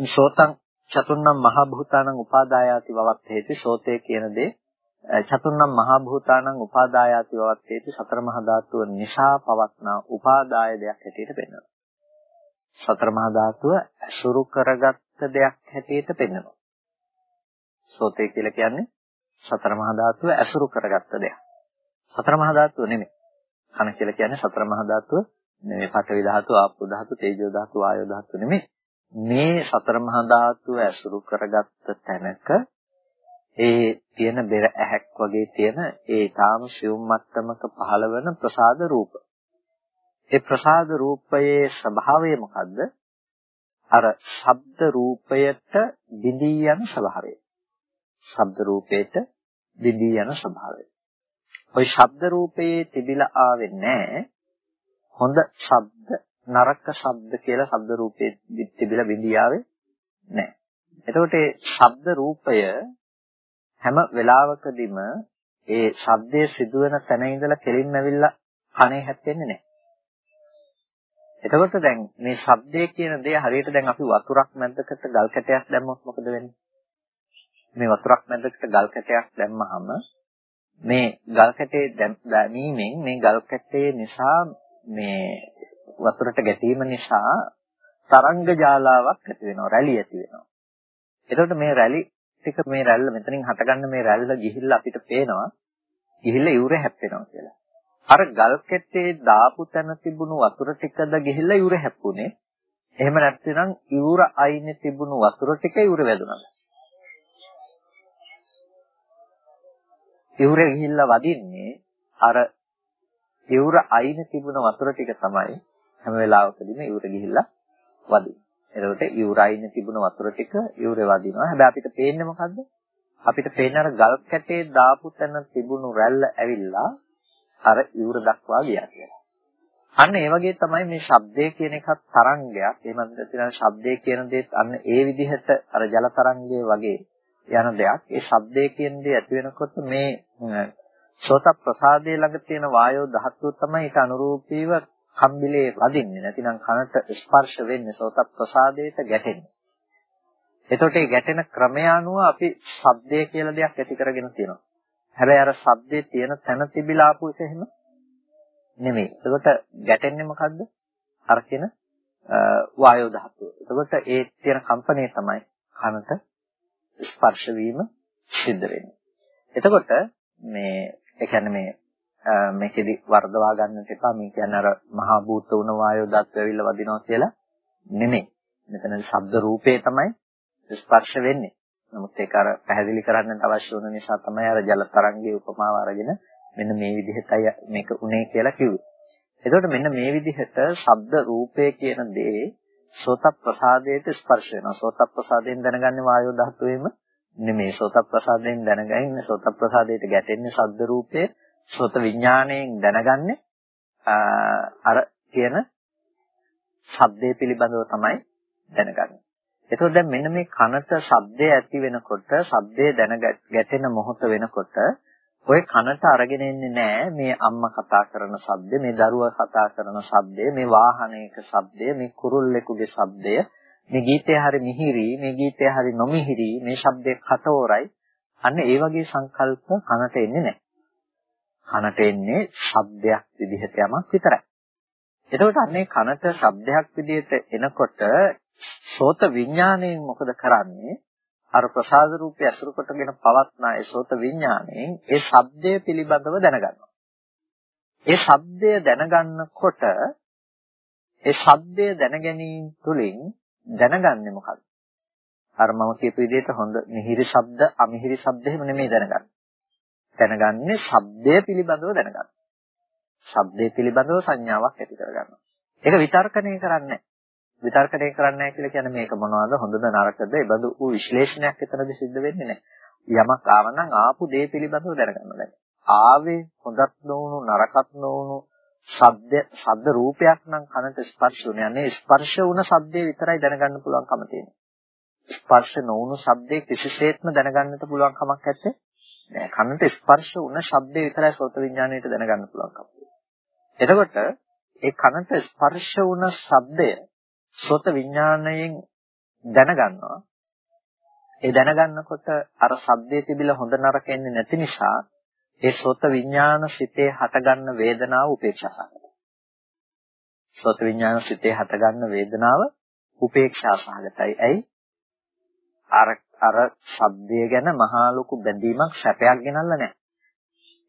සෝතං චතුර්ණම් මහ භූතානං උපාදායාති වවත් හේති සෝතේ කියන දේ චතුර්ණම් මහ භූතානං උපාදායාති වවත් හේති සතර මහා ධාතුව නිසා පවත්නා උපාදාය දෙයක් හැටියට පෙන්වනවා. සතර මහා ධාතුව අසුරු කරගත්ත දෙයක් හැටියට පෙන්වනවා. සෝතේ කියලා කියන්නේ සතර මහා ධාතුව අසුරු කරගත්ත දෙයක්. සතර මහා ධාතුව නෙමෙයි. කන කියලා කියන්නේ සතර මහා ධාතුව නෙමෙයි. පඨවි ධාතුව, ආපෝ ධාතුව, තේජෝ ධාතුව, ආයෝ ධාතුව නෙමෙයි. මේ සතර මහා ධාතුව අසුරු කරගත්ත තැනක ඒ තියෙන බෙර ඇහැක් වගේ තියෙන ඒ තාම සියුම් මට්ටමක පහළ වෙන ප්‍රසාද රූප. ඒ ප්‍රසාද රූපයේ ස්වභාවය මොකද්ද? අර ශබ්ද රූපයට බිඳී යන ස්වභාවය. ශබ්ද රූපයට බිඳී යන ස්වභාවය. ওই ශබ්ද රූපයේ තිබිලා ආවේ නැහැ. හොඳ ශබ්ද නරක ශබ්ද කියලා ශබ්ද රූපයේ තිබිලා බිඳියාවේ නැහැ. එතකොට ඒ ශබ්ද රූපය හැම වෙලාවකදීම ඒ ශබ්දයේ සිදුවෙන තැන ඉඳලා කෙලින්ම ඇවිල්ලා කනේ හැප්පෙන්නේ නැහැ. එතකොට දැන් මේ ශබ්දය කියන දේ හරියට දැන් අපි වතුරක් මැදකට ගල් කැටයක් දැම්මොත් මොකද වෙන්නේ? මේ වතුරක් මැදකට ගල් කැටයක් දැම්මහම මේ ගල් කැටේ දැමීමෙන් මේ ගල් කැටේ නිසා මේ වතුරට ගැටීම නිසා තරංග ජාලාවක් ඇති වෙනවා රැලි ඇති වෙනවා. එතකොට මේ රැලි ටික මේ රැල්ල මෙතනින් හටගන්න මේ රැල්ල ගිහිල්ලා අපිට පේනවා ගිහිල්ලා යුරේ හැප්පෙනවා කියලා. අර ගල් කැටේ දාපු තැන තිබුණු වතුර ටිකද ගිහිල්ලා යුරේ හැප්පුණේ. එහෙම නැත්නම් යුර අයිනේ තිබුණු වතුර ටික යුරේ වැදුනද? යුරේ ගිහිල්ලා වදින්නේ අර යුර අයිනේ තිබුණ වතුර ටික තමයි හැම වෙලාවකදීම යුරේ ගිහිල්ලා වදින්නේ. එතකොට යුරයිනේ තිබුණ වතුර ටික යුරේ වදිනවා. හැබැයි අපිට පේන්නේ මොකද්ද? අපිට පේන්නේ අර ගල් කැටේ දාපු තැන තිබුණු රැල්ල ඇවිල්ලා අර යුර දක්වා ගියා කියලා. අන්න ඒ වගේ තමයි මේ ශබ්දය කියන එකත් තරංගයක්. එහෙම නැත්නම් ශබ්දය කියන දේත් අන්න ඒ විදිහට අර ජල තරංගයේ වගේ යන දෙයක්. ඒ ශබ්දය කියන දේ ඇති වෙනකොට මේ සෝත ප්‍රසාදයේ ළඟ තියෙන වායෝ ධාතුව තමයි ඒක අනුරූපීව කම්බිලේ වදින්නේ නැතිනම් කනට ස්පර්ශ වෙන්නේ සෝත ප්‍රසාදයට ගැටෙන්නේ. එතකොට මේ ගැටෙන ක්‍රමය අනුව අපි ශබ්දය කියලා දෙයක් ඇති කරගෙන තියෙනවා. හැබැයි අර ශබ්දයේ තියෙන තැන තිබිලා ආපු එක එහෙම නෙමෙයි. එතකොට ගැටෙන්නේ මොකද්ද? අර කියන වායෝ ධාතුව. එතකොට ඒ තියෙන කම්පණය තමයි කනට ස්පර්ශ වීම සිද්ධ වෙන්නේ. එතකොට මේ ඒ කියන්නේ මේ මේකෙදි වර්ධවා ගන්නට එපා. මේ කියන්නේ අර මහා භූත වුණ වායෝ ධාතුව ඇවිල්ලා වදිනවා කියලා නෙමෙයි. මෙතන ශබ්ද රූපේ තමයි ස්පර්ශ වෙන්නේ. නමුත් ඒක අර පැහැදිලි කරන්නට අවශ්‍ය වුණ නිසා තමයි අර ජල තරංගයේ උපමාව අරගෙන මෙන්න මේ විදිහටයි මේක උනේ කියලා කිව්වේ. එතකොට මෙන්න මේ විදිහට ශබ්ද රූපය කියන දේ සෝත ප්‍රසාදයට ස්පර්ශ වෙනවා. සෝත ප්‍රසාදයෙන් දැනගන්නේ වායෝ ධාතුවේම නෙමෙයි. සෝත ප්‍රසාදයෙන් දැනගන්නේ සෝත ප්‍රසාදයට ගැටෙන්නේ ශබ්ද රූපය. සෝත විඥාණයෙන් දැනගන්නේ අර කියන ශබ්දයේ පිළිබඳව තමයි දැනගන්නේ. එතකොට දැන් මෙන්න මේ කනට ශබ්දය ඇති වෙනකොට ශබ්දය දැන ගැටෙන මොහොත වෙනකොට ඔය කනට අරගෙන ඉන්නේ නෑ මේ අම්මා කතා කරන ශබ්දය, මේ දරුවා කතා කරන ශබ්දය, මේ වාහනයක ශබ්දය, මේ කුරුල්ලෙකුගේ ශබ්දය, මේ ගීතය හරි මිහිරි, මේ ගීතය හරි නොමිහිරි, මේ ශබ්දේ කටෝරයි. අන්න ඒ වගේ සංකල්ප කනට එන්නේ නෑ. කනට එන්නේ ශබ්දයක් විදිහට යමක් විතරයි. එතකොට අන්නේ කනට ශබ්දයක් විදිහට එනකොට සෝත විඥාණයෙන් මොකද කරන්නේ? අර ප්‍රසාද රූපය අසුර කොටගෙන පවත්නා ඒ සෝත විඥාණයෙන් ඒ ශබ්දය පිළිබඳව දැනගන්නවා. ඒ ශබ්දය දැනගන්නකොට ඒ ශබ්දය දැනගැනීම තුළින් දැනගන්නේ මොකක්ද? අර මම කියපු විදිහට හොඳ මිහිරි ශබ්ද, අමිහිරි ශබ්ද එහෙම නෙමෙයි දැනගන්නේ. දැනගන්නේ ශබ්දය පිළිබඳව දැනගන්න. ශබ්දය පිළිබඳව සංඥාවක් ඇති කරගන්නවා. ඒක විතර්කණය කරන්නේ. විතර්කණය කරන්නේ නැහැ කියලා කියන්නේ මේක මොනවද? හොඳද නරකද? ඒ බඳු වූ විශ්ලේෂණයක් එතනදි සිද්ධ වෙන්නේ නැහැ. යමක් ආවනම් ආපු දේ පිළිබඳව දැනගන්න බෑ. ආවේ හොඳත් නොවුණු නරකත් නොවුණු ශබ්ද ශබ්ද රූපයක් නම් කනට ස්පර්ශ වුණේ. අනේ ස්පර්ශ වුණ ශබ්දේ විතරයි දැනගන්න පුළුවන්කම තියෙන්නේ. ස්පර්ශ නොවුණු ශබ්දේ කිසිසේත්ම දැනගන්නට පුළුවන් කමක් නැත්තේ. නෑ කනට ස්පර්ශ වුණ ශබ්දේ විතරයි සෝත විඥාණයට දැනගන්න පුළුවන්කම එතකොට ඒ කනට ස්පර්ශ වුණ ශබ්දය සෝත විඥාණයෙන් දැනගන්නවා. ඒ දැනගන්නකොට අර සද්දේ තිබිලා හොඳ නරක එන්නේ නැති නිසා ඒ සෝත විඥාන සිතේ හටගන්න වේදනාව උපේක්ෂා සහගතයි. සෝත විඥාන සිතේ හටගන්න වේදනාව උපේක්ෂා සහගතයි. ඇයි? අර අර ශබ්දය ගැන මහා ලොකු බැඳීමක් සැපයක් ගෙනල්ලා නැහැ.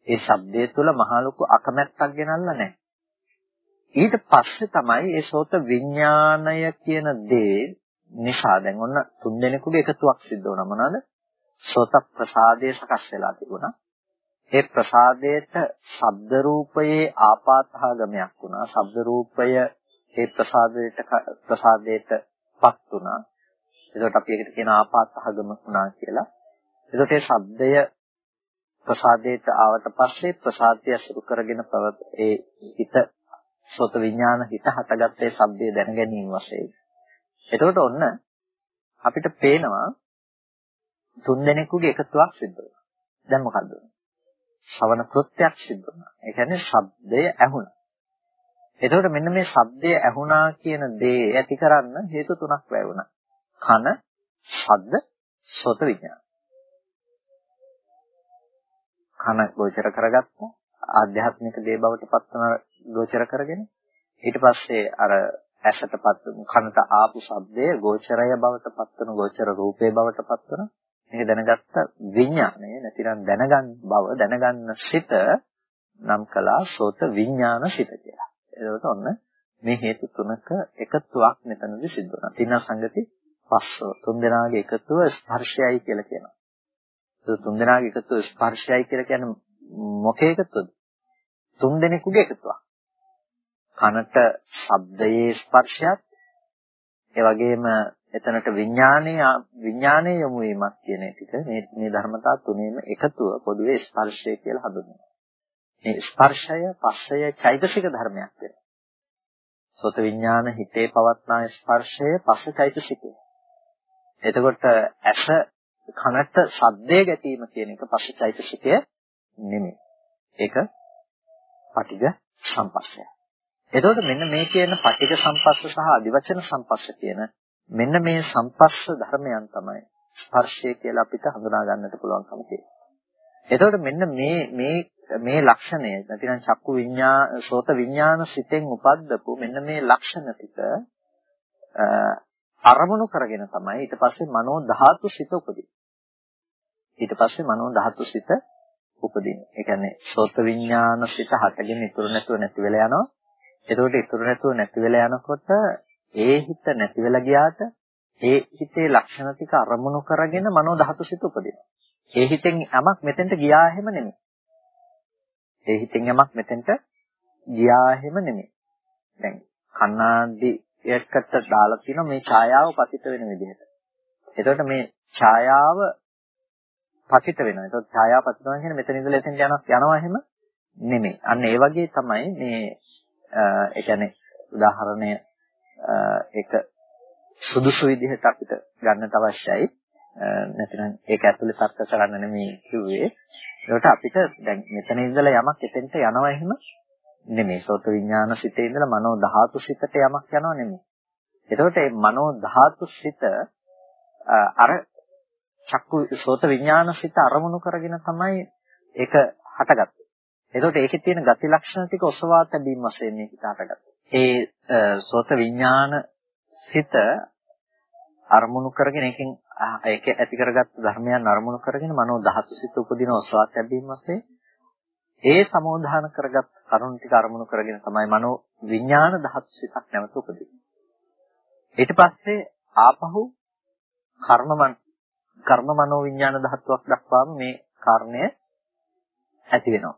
ඒ ශබ්දය තුළ මහා ලොකු අකමැත්තක් ගෙනල්ලා නැහැ. ඊට පස්සේ තමයි ඒ සෝත විඥාණය කියන දේ නිසා දැන් ඔන්න තුන් දෙනෙකුගේ එකතුවක් සිද්ධ වුණා මොනවාද? සෝත ප්‍රසාදයේ සකස් වෙලා තිබුණා. ඒ ප්‍රසාදයට ශබ්ද රූපයේ ආපාතහගමයක් වුණා. ශබ්ද රූපය ඒ ප්‍රසාදයට ප්‍රසාදයටපත් වුණා. ඒකට අපි ඒකට කියන ආපාතහගම වුණා කියලා. ඒකට ඒ ශබ්දය ප්‍රසාදයට ආවට පස්සේ ප්‍රසාදය අසුරු කරගෙන ඒ හිත සෝත විඥාන හිත හටගත්තේ සබ්දයේ දැන ගැනීම වශයෙන්. එතකොට ඔන්න අපිට පේනවා තුන් දෙනෙකුගේ එකතුවක් සිද්ධ වෙනවා. දැන් මොකද්ද? ශ්‍රවණ කෘත්‍යයක් සිද්ධ වුණා. ඒ කියන්නේ ශබ්දය ඇහුණා. එතකොට මෙන්න මේ ශබ්දය ඇහුණා කියන දේ ඇති කරන්න හේතු තුනක් වැයුණා. කන, ශබ්ද, සෝත විඥාන. කන ගෝචර කරගත්තා. ආධ්‍යාත්මික දේ බවට පත්වන ගෝචර කරගෙන ඊට පස්සේ අර ඇසටපත් කනට ආපු ශබ්දය ගෝචරය බවට පත්වන ගෝචර රූපේ බවට පත්වන මේක දැනගත්ත විඥානය නැතිනම් දැනගන්න බව දැනගන්න සිත නම් කළා සෝත විඥාන සිත කියලා. එතකොට ඔන්න මේ හේතු තුනක එකතුවක් මෙතනදී සිද්ධ වෙනවා. තින්න සංගති පස්සෝ තුන් දෙනාගේ එකතුව ස්පර්ශයයි කියලා කියනවා. ඒ තුන් දෙනාගේ එකතුව ස්පර්ශයයි කියලා කියන්නේ මොකේ එකතුවද? තුන් දෙනෙකුගේ එකතුවක්. කනට ශබ්දයේ ස්පර්ශයත් ඒ වගේම එතනට විඥානයේ විඥානයේ යොමු වීමක් කියන එක මේ මේ ධර්මතා තුනේම එකතුව පොදුවේ ස්පර්ශය කියලා හඳුන්වනවා. මේ ස්පර්ශය පස්සය චෛතසික ධර්මයක් වෙනවා. සෝත විඥාන හිතේ පවත්නා ස්පර්ශය පස්ස චෛතසිකය. එතකොට ඇස කනට ශබ්දය ගැටීම කියන එක පස්ස චෛතසිකය නෙමෙයි. ඒක පටිඝ සම්පස්සය. එතකොට මෙන්න මේ කියන පටිඝ සම්පස්ස සහ අදිවචන සම්පස්ස කියන මෙන්න මේ සම්පස්ස ධර්මයන් තමයි ස්පර්ශය කියලා අපිට හඳුනා ගන්නට පුළුවන්කම තියෙන්නේ. එතකොට මෙන්න මේ මේ මේ ලක්ෂණය නැතිනම් චක්කු විඤ්ඤා සෝත විඤ්ඤාණ සිතෙන් උපද්දපු මෙන්න මේ ලක්ෂණ ටික අරමුණු කරගෙන තමයි ඊට පස්සේ මනෝ ධාතු සිත උපදින්නේ. ඊට පස්සේ මනෝ ධාතු සිත උපදින්නේ. ඒ කියන්නේ සෝත විඤ්ඤාණ සිත හටගෙන ඉතුරු නැතුව නැති වෙලා යනවා. එතකොට ඉතුරු නැතුව නැති වෙලා යනකොට ඒ හිත නැති වෙලා ගියාට ඒ හිතේ ලක්ෂණ ටික අරමුණු කරගෙන මනෝ ධාතු සිත උපදිනවා. ඒ හිතෙන් යමක් මෙතෙන්ට ගියා හැම නෙමෙයි. ඒ හිතෙන් යමක් මෙතෙන්ට ගියා හැම නෙමෙයි. දැන් කන්නාඩියකට දාලා තියෙන මේ ඡායාව පතිත වෙන විදිහට. එතකොට මේ ඡායාව පතිත වෙනවා. එතකොට ඡායාව පතිත වෙනවා කියන්නේ මෙතන ඉඳලා එතෙන්ට යනවා යනවා එහෙම නෙමෙයි. අන්න ඒ වගේ තමයි මේ ඒ කියන්නේ උදාහරණය ඒක සුදුසු විදිහට අපිට ගන්නට අවශ්‍යයි. නැත්නම් ඒක ඇතුලේ තර්ක කරන්න නෙමෙයි කිව්වේ. ඒකට අපිට දැන් මෙතන ඉඳලා යමක් එතෙන්ට යනවා එහෙම නෙමෙයි. සෝත විඥාන සිතේ ඉඳලා මනෝ ධාතු සිතට යමක් යනවා නෙමෙයි. එතකොට මේ මනෝ ධාතු සිත අර චක්කු සෝත විඥාන සිත අරමුණු කරගෙන තමයි ඒක හටගත්තේ. එතකොට ඒකේ තියෙන ගති ලක්ෂණ ටික ඔසවා තැබීම වශයෙන් මේක හටගත්තා. ඒ සෝත විඥාන සිත අරමුණු කරගෙන ඒකෙන් ඒක ඇති කරගත්තු ධර්මයන් අරමුණු කරගෙන මනෝ ධාතු සිත උපදින ඔසවා තැබීම වශයෙන් ඒ සමෝධාන කරගත් කරුණ ටික අරමුණු කරගෙන තමයි මනෝ විඥාන ධාතු සිතක් නැවත උපදින්නේ. ඊට පස්සේ ආපහු කර්මමන් කර්ම මනෝ විඥාන ධාතුවක් දක්වාම මේ කාරණය ඇති වෙනවා.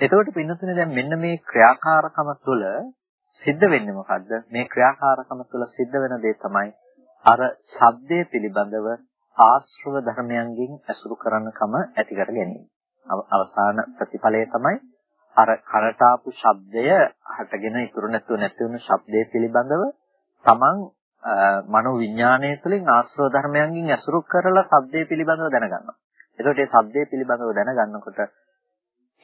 එතකොට පින්නතුනේ දැන් මෙන්න මේ ක්‍රියාකාරකම තුළ සිද්ධ වෙන්නේ මොකද්ද? මේ ක්‍රියාකාරකම තුළ සිද්ධ වෙන දේ තමයි අර ශබ්දයේ පිළිබඳව ආශ්‍රව ධර්මයන්ගෙන් ඇසුරු කරනකම ඇති කර ගැනීම. අවසාන ප්‍රතිඵලය තමයි අර කරටාපු ශබ්දය හටගෙන ඉතුරු නැතුව නැති වෙන ශබ්දයේ පිළිබඳව තමන් මනෝ විඥාණය තුළින් ආශ්‍රව ධර්මයන්ගෙන් ඇසුරු කරලා ශබ්දයේ පිළිබඳව දැනගන්නවා. එතකොට මේ ශබ්දයේ පිළිබඳව දැනගන්නකොට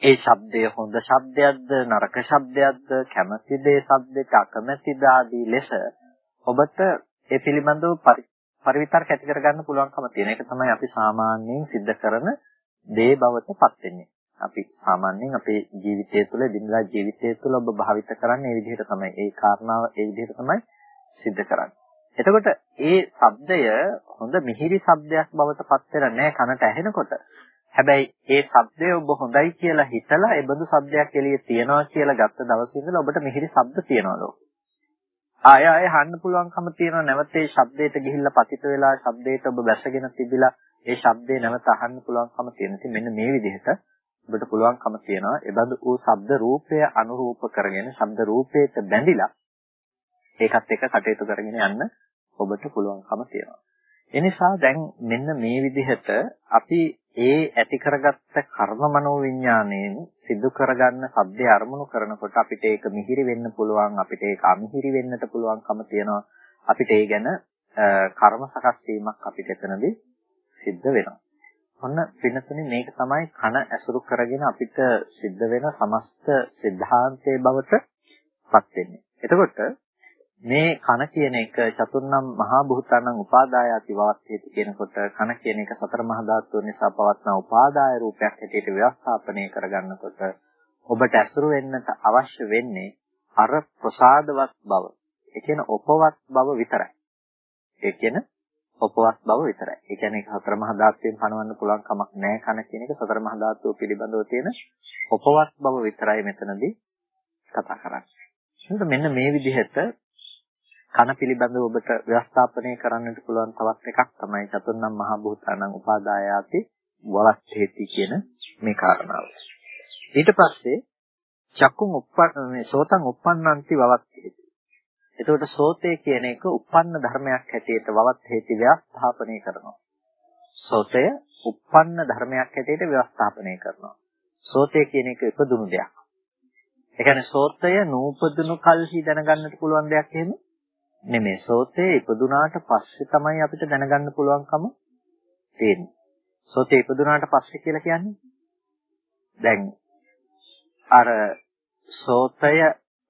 ඒ ශබ්දය හොඳ ශබ්දයක්ද නරක ශබ්දයක්ද කැමැති දේ ශබ්දයට අකමැතිද ආදී ලෙස ඔබට ඒ පිළිබඳව පරිවිතර්ක ඇති කරගන්න පුළුවන්කම තියෙන. ඒක තමයි අපි සාමාන්‍යයෙන් सिद्ध කරන දේ බවට පත් වෙන්නේ. අපි සාමාන්‍යයෙන් අපේ ජීවිතය තුළ දිනදා ජීවිතය තුළ ඔබ භාවිත කරන්නේ මේ විදිහට තමයි. ඒ කාරණාව ඒ විදිහට තමයි සිද්ධ කරන්නේ. එතකොට ඒ ශබ්දය හොඳ මිහිරි ශබ්දයක් බවට පත් වෙලා නැහැ කනට ඇහෙනකොට. හැබැයි ඒ ශබ්දය ඔබ හොඳයි කියලා හිතලා ඒ බඳු ශබ්දයක් එළියේ තියනවා කියලා ගත්ත දවසේ ඉඳලා ඔබට මිහිරි ශබ්ද තියනවලු. ආය ආය හන්න පුළුවන්කම තියෙනවා නැවත ඒ ශබ්දයට ගිහිල්ලා පතිත වෙලා ශබ්දයට ඔබ වැසගෙන තිබිලා ඒ ශබ්දේ නැවත අහන්න පුළුවන්කම තියෙන. ඉතින් මෙන්න මේ විදිහට ඔබට පුළුවන්කම තියෙනවා ඒ බඳු වූ ශබ්ද රූපය අනුරූප කරගෙන ශබ්ද රූපයට බැඳිලා ඒකත් එක්ක කටයුතු කරගෙන යන්න ඔබට පුළුවන්කම තියෙනවා. එනිසා දැන් මෙන්න මේ විදිහට අපි ඒ ඇති කරගත්ත කර්ම මනෝවිඤ්ඤාණයෙන් සිදු කරගන්න සබ්දේ අරමුණු කරනකොට අපිට ඒක මිහිරි වෙන්න පුළුවන් අපිට ඒක අමිහිරි වෙන්නට පුළුවන්කම තියෙනවා අපිට ඒ ගැන කර්ම සකස් වීමක් අපිට එතනදී සිද්ධ වෙනවා. ඔන්න වෙනතුනේ මේක තමයි කන ඇසුරු කරගෙන අපිට සිද්ධ වෙන සමස්ත සිද්ධාන්තයේ බවට පත් වෙන්නේ. එතකොට මේ කන කියන එක චතුර්ණම් මහා භූතානම් උපාදායති වාස්තේති කියනකොට කන කියන එක සතර මහා ධාතුන් නිසා පවත්නා උපාදාය රූපයක් හැටියට ව්‍යවස්ථාපනය කරගන්නකොට ඔබට ඇසුරු වෙන්නට අවශ්‍ය වෙන්නේ අර ප්‍රසාදවත් බව. ඒ කියන උපවත් බව විතරයි. ඒ කියන උපවත් බව විතරයි. ඒ කියන්නේ සතර මහා ධාතුයෙන් පණවන්න පුළුවන් කමක් නැහැ කන කියන එක සතර මහා ධාතුව පිළිබඳව තියෙන උපවත් බව විතරයි මෙතනදී කතා කරන්නේ. එහෙනම් මෙන්න මේ විදිහට කන පිළිබඳව ඔබට ව්‍යවස්ථාපනය කරන්නට පුළුවන් තවත් එකක් තමයි චතුර්ණම් මහා භූතානං උපාදායාති වවත්තේති කියන මේ කාරණාව. ඊට පස්සේ චක්කුන් උප්පන්න මේ සෝතං උප්පන්නන්ති වවත්තේති. එතකොට සෝතේ කියන එක උප්පන්න ධර්මයක් හැටියට වවත්තේති ව්‍යවස්ථාපනය කරනවා. සෝතය උප්පන්න ධර්මයක් හැටියට ව්‍යවස්ථාපනය කරනවා. සෝතේ කියන එක ඉපදුණු දෙයක්. ඒ කියන්නේ සෝතය නූපදුණු කල්හි දැනගන්නට පුළුවන් දෙයක් එහෙම නෙමෙයි සෝතේ ඉපදුනාට පස්සේ තමයි අපිට දැනගන්න පුළුවන්කම තියෙන්නේ. සෝතේ ඉපදුනාට පස්සේ කියලා කියන්නේ දැන් අර සෝතය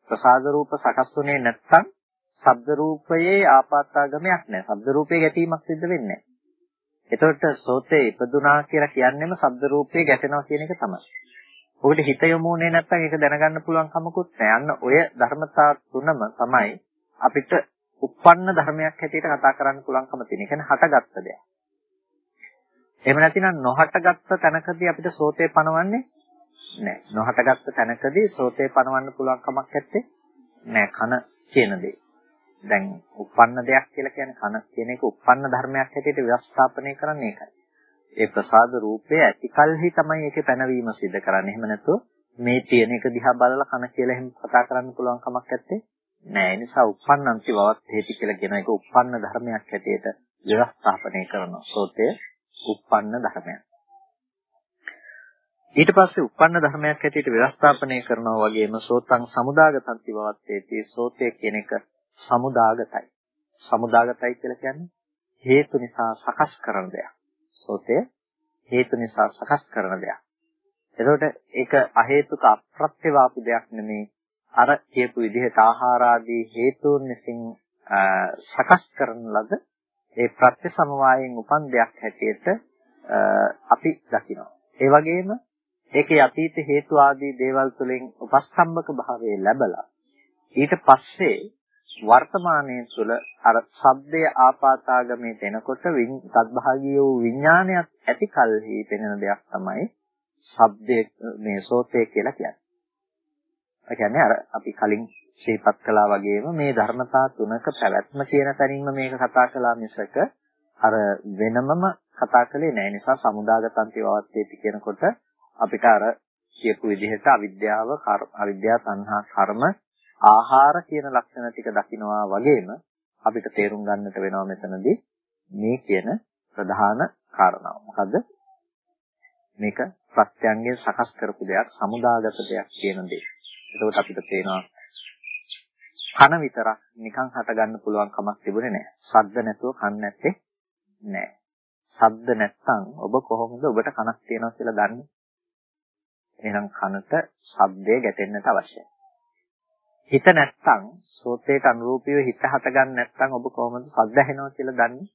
ප්‍රසාද රූප සකස්ුනේ නැත්නම් ශබ්ද රූපයේ ආපාතාගමයක් නැහැ. ශබ්ද රූපයේ ගැටීමක් සිද්ධ වෙන්නේ නැහැ. එතකොට සෝතේ ඉපදුනා කියලා කියන්නේම ශබ්ද රූපයේ ගැටෙනවා කියන එක තමයි. ඔකට හිත යොමුනේ නැත්නම් ඒක දැනගන්න පුළුවන් කමකුත් නැහැ. අන්න ඔය ධර්මතා තුනම තමයි අපිට උප්පන්න ධර්මයක් හැටියට කතා කරන්න පුළුවන්කම තියෙන. ඒ කියන්නේ හටගත්ත දෙයක්. එහෙම නැතිනම් නොහටගත්ත තැනකදී අපිට සෝතේ පනවන්නේ නැහැ. නොහටගත්ත තැනකදී සෝතේ පනවන්න පුළුවන් කමක් නැත්තේ නැහැ. කන කියන දේ. දැන් උප්පන්න දෙයක් කියලා කියන්නේ කන කියන එක උප්පන්න ධර්මයක් හැටියට ව්‍යවස්ථාපනය කරන්නේ ඒකයි. ඒ ප්‍රසාද රූපය ඇතිකල්හි තමයි ඒකේ පැනවීම සිද්ධ කරන්නේ. එහෙම නැත්නම් මේ තියෙන එක දිහා බලලා කන කියලා එහෙම කතා කරන්න පුළුවන් කමක් නැත්තේ නෑ. ඒ නිසා uppannanti vavattheti කියලා කියන එක uppන්න ධර්මයක් හැටියට ව්‍යවස්ථාපනය කරනවා. සෝතය uppන්න ධර්මයක්. ඊට පස්සේ uppන්න ධර්මයක් හැටියට ව්‍යවස්ථාපනය කරනවා වගේම සෝතං සමුදාගතන්ති vavattheti සෝතය කියන එක සමුදාගතයි. සමුදාගතයි කියලා කියන්නේ හේතු නිසා සකස් කරන දෙයක්. සෝතය හේතු නිසා සකස් කරන දෙයක්. එතකොට ඒක අහේතුක අප්‍රත්‍යවාපු දෙයක් නෙමේ අර කියපු විදිහට ආහාර ආදී හේතුන් විසින් සකස් කරන ලද ඒ ප්‍රත්‍ය සමவாயෙන් උපන් දෙයක් හැටියට අපි දකිනවා. ඒ වගේම ඒකේ අතීත හේතු ආදී දේවල් තුළින් උපස්තම්භක භාවයේ ලැබලා ඊට පස්සේ වර්තමානයේ තුල අර ශබ්දය ආපාතාගමේ එනකොට තත්භාගීය වූ විඥානයක් ඇති කලෙහි පෙනෙන දෙයක් තමයි ශබ්දයේ මේ සෝතේ කියලා කියන්නේ. ඒ කියන්නේ අර අපි කලින් ශීපත් කළා වගේම මේ ධර්මතා තුනක පැවැත්ම කියන තැනින්ම මේක කතා කළා මිසක අර වෙනමම කතා කළේ නැහැ. නිසා සමුදාගතන්ති වවත්තේති කියනකොට අපිට අර කියපු විදිහට අවිද්‍යාව, අවිද්‍යාව, සංහා, කර්ම, ආහාර කියන ලක්ෂණ ටික දකිනවා වගේම අපිට තේරුම් ගන්නට වෙනවා මෙතනදී මේ කියන ප්‍රධාන කාරණාව. මොකද්ද? මේක ප්‍රත්‍යංගයෙන් සකස් කරපු දෙයක්, සමුදාගත දෙයක් කියන දේ. එතකොට අපිට පේනවා කන විතරක් නිකන් හට ගන්න පුළුවන් කමක් තිබුණේ නැහැ. ශබ්ද නැතුව කන් නැත්තේ නැහැ. ශබ්ද නැත්තම් ඔබ කොහොමද ඔබට කනක් තියෙනවා කියලා දන්නේ? එහෙනම් කනට ශබ්දය ගැටෙන්නට අවශ්‍යයි. හිත නැත්තම් සෝතේට අනුරූපීව හිත හට ගන්න නැත්තම් ඔබ කොහොමද ශබ්ද ඇහෙනවා කියලා දන්නේ?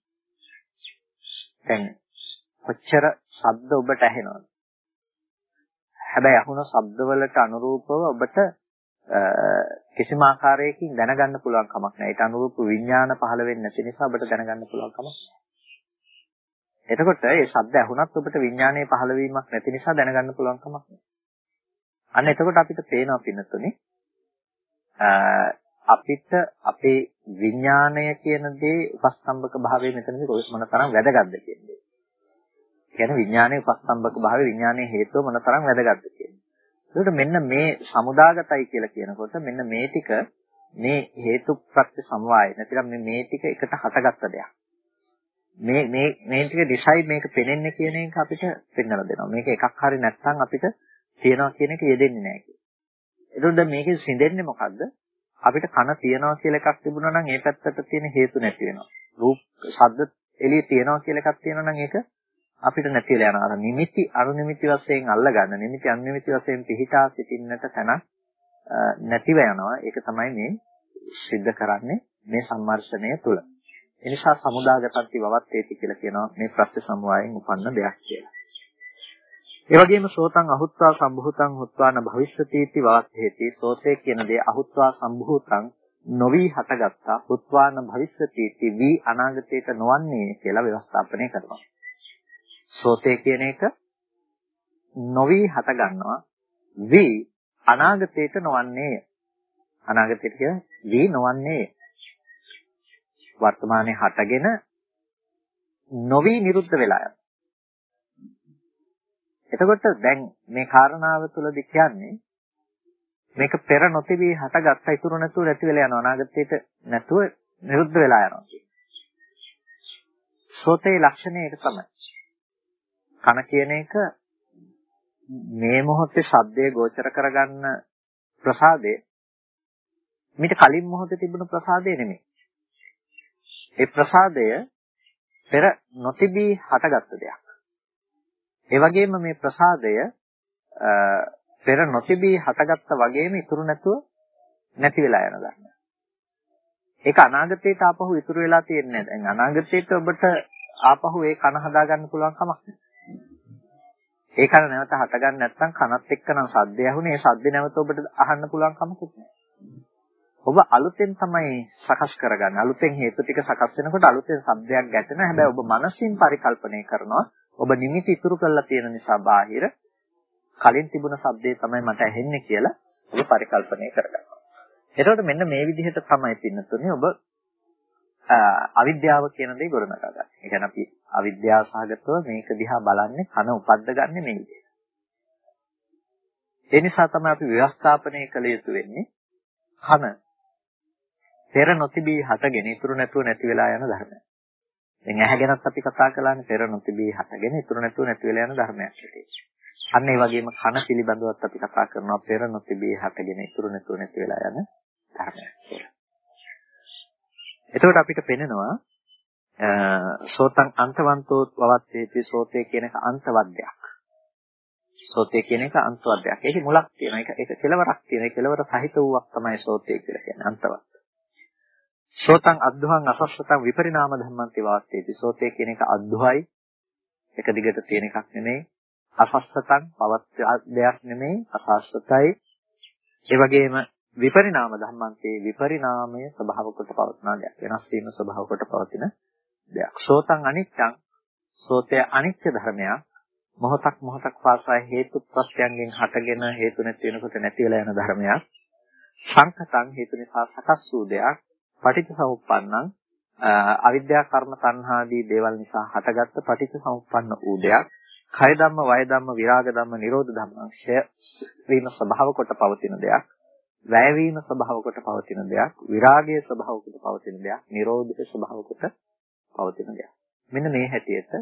දැන් කොච්චර ශබ්ද ඔබට ඇහෙනවද? හැබැයි අහුන ශබ්දවලට අනුරූපව ඔබට කිසිම ආකාරයකින් දැනගන්න පුළුවන් කමක් නැහැ. ඒට අනුරූප විඥාන පහළ වෙන්නේ නැති නිසා ඔබට දැනගන්න පුළුවන් කමක් නැහැ. එතකොට ඒ ශබ්ද ඇහුණත් ඔබට විඥානයේ පහළ වීමක් නැති නිසා දැනගන්න පුළුවන් කමක් නැහැ. අන්න එතකොට අපිට පේනවා පින්නතුනේ අපිට අපේ විඥාණය කියන දේ උපස්තම්භක භාවයේ මෙතනදී කොහොමද මොන තරම් වැදගත්ද කියන්නේ. කියන්නේ විඥානයේ උපස්තම්භක භාවය විඥානයේ හේතුව මොනතරම් වැදගත්ද කියන්නේ. ඒකට මෙන්න මේ සමුදාගතයි කියලා කියනකොට මෙන්න මේ ටික මේ හේතු ප්‍රත්‍ය සමவாய නැතිනම් මේ මේ ටික එකට හටගත්ත දෙයක්. මේ මේ මේ ටික ඩිසයිඩ් මේක පෙනෙන්නේ කියන එක අපිට පෙන්වලා දෙනවා. මේක එකක් හරි නැත්නම් අපිට තියනවා කියන එක යෙදෙන්නේ නැහැ කියලා. එතකොට දැන් මේකෙන් සිඳෙන්නේ මොකද්ද? අපිට කන තියනවා කියලා එකක් තිබුණා නම් ඒ පැත්තට තියෙන හේතු නැති වෙනවා. රූප, ශබ්ද එළිය තියනවා කියලා එකක් තියෙනවා නම් ඒක අපිට නැතිලා යනවා. අර නිමිති අනුනිමිති වශයෙන් අල්ලගන්න නිමිති අනුනිමිති වශයෙන් පිහිටා සිටින්නට තැන නැතිව යනවා. ඒක තමයි මේ සිද්ධ කරන්නේ මේ සම්මර්ෂණය තුළ. එනිසා සමුදාගතන්ති වවත්තේති කියලා කියනවා මේ ප්‍රත්‍ය සමුවායෙන් උපන්න දෙයක් කියලා. ඒ වගේම සෝතං අහුත්වා සම්භූතං හුත්වාන භවිෂ්‍යතිති වවත්තේති සෝතේ කියන දේ අහුත්වා සම්භූතං නොවි හටගත්තා හුත්වාන භවිෂ්‍යතිති වී අනාගතයට නොවන්නේ කියලා ව්‍යවස්ථාපනය කරනවා. සෝතේ කියන එක නොවි හට ගන්නවා වී අනාගතයට නොවන්නේ අනාගතයට කිය වී නොවන්නේ වර්තමානයේ හටගෙන නොවි නිරුද්ධ වෙලා යනවා. එතකොට දැන් මේ කාරණාව තුළදී කියන්නේ මේක පෙර නොතිබී හටගත්ත ඉතුරු නැතුව නැති වෙලා යනවා අනාගතයට නැතුව නිරුද්ධ වෙලා යනවා සෝතේ ලක්ෂණය ඒක තමයි. කන කියන එක මේ මොහොතේ ශබ්දයේ ගෝචර කරගන්න ප්‍රසාදය මිට කලින් මොහොතේ තිබුණු ප්‍රසාදය නෙමෙයි. ඒ ප්‍රසාදය පෙර නොතිබී හටගත්ත දෙයක්. ඒ වගේම මේ ප්‍රසාදය පෙර නොතිබී හටගත්ත වගේම ඉතුරු නැතුව නැති වෙලා යන ධර්මයක්. ඒක අනාගතයට ආපහු ඉතුරු වෙලා තියෙන්නේ නැහැ. දැන් අනාගතයට ඔබට ආපහු ඒ කන හදාගන්න පුළුවන් කමක් නැහැ. ඒ කන නැවත හටගන්න නැත්නම් කනත් එක්ක නම් සද්ද ඇහුනේ ඒ සද්ද නැවත ඔබට අහන්න පුළුවන් කමකුත් නැහැ. ඔබ අලුතෙන් තමයි සකස් කරගන්නේ. අලුතෙන් හේතු ටික සකස් වෙනකොට අලුතෙන් શબ્දයක් ගැටෙන. හැබැයි ඔබ මනසින් පරිකල්පනය කරනවා. ඔබ නිමිති ඉතුරු කරලා තියෙන නිසා බාහිර කලින් තිබුණ શબ્දේ තමයි මට ඇහෙන්නේ කියලා ඔබ පරිකල්පනය කරගන්නවා. එතකොට මෙන්න මේ විදිහට තමයි පින්නතුනේ ඔබ අවිද්‍යාව කියන දේ ගොඩනගා ගන්න. ඒ කියන්නේ අපි අවිද්‍යාව සහගතව මේක දිහා බලන්නේ කන උපද්දගන්නේ මේ විදිහට. ඒ නිසා තමයි අපි ව්‍යවස්ථාපනය කළ යුතු වෙන්නේ කන පෙර නොතිබී හටගෙන ඉතුරු නැතුව නැති වෙලා යන ධර්මයක්. දැන් ඇහැ ගැනත් අපි කතා කළානේ පෙර නොතිබී හටගෙන ඉතුරු නැතුව නැති වෙලා යන ධර්මයක් හැටියට. අන්න ඒ වගේම කන පිළිබඳවත් අපි කතා කරනවා පෙර නොතිබී හටගෙන ඉතුරු නැතුව නැති වෙලා යන ධර්මයක් කියලා. එතකොට අපිට පෙනෙනවා සෝතං අන්තවන්තෝ වවත්තේති සෝතේ කියන එක අන්තවද්දයක්. සෝතේ කියන එක අන්තවද්දයක්. ඒකේ මුලක් තියෙනවා. ඒක ඒක කෙලවරක් තියෙනවා. ඒ කෙලවර සහිත වූවක් තමයි සෝතේ කියලා කියන්නේ අන්තවත්. සෝතං අද්දුහං අසස්සතං විපරිණාම ධම්මන්ති වාත්තේති. සෝතේ කියන එක අද්දුහයි. එක දිගට තියෙන එකක් නෙමෙයි. අසස්සතං පවත් දෙයක් නෙමෙයි. අසස්සතයි. ඒ වගේම විපරිණාම ධම්මන්තේ විපරිණාමය ස්වභාව කොට පවත්නා දෙයක්. වෙනස් වීම ස්වභාව කොට පවතින දෙයක්. සෝතං අනිච්ඡං සෝතය අනිත්‍ය ධර්මයක්. මොහොතක් මොහොතක් පාසා හේතු ප්‍රත්‍යයෙන් හටගෙන හේතු නැති වෙනකොට නැති වෙලා යන ධර්මයක්. සංකතං හේතු නිසා සකස් වූ දෙයක්. පටිච්චසමුප්පන්නං අවිද්‍යා කර්ම තණ්හාදී දේවල් නිසා හටගත්ත පටිච්චසමුප්පන්න වූ දෙයක්. කය ධම්ම, වය ධම්ම, විරාග ධම්ම, නිරෝධ ධම්ම, ක්ෂය වීම ස්වභාව කොට පවතින දෙයක්. වැයවීම ස්වභාව කොට පවතින දෙයක්, විරාගයේ ස්වභාව කොට පවතින දෙයක්, නිරෝධයේ ස්වභාව කොට පවතින දෙයක්. මෙන්න මේ හැටියට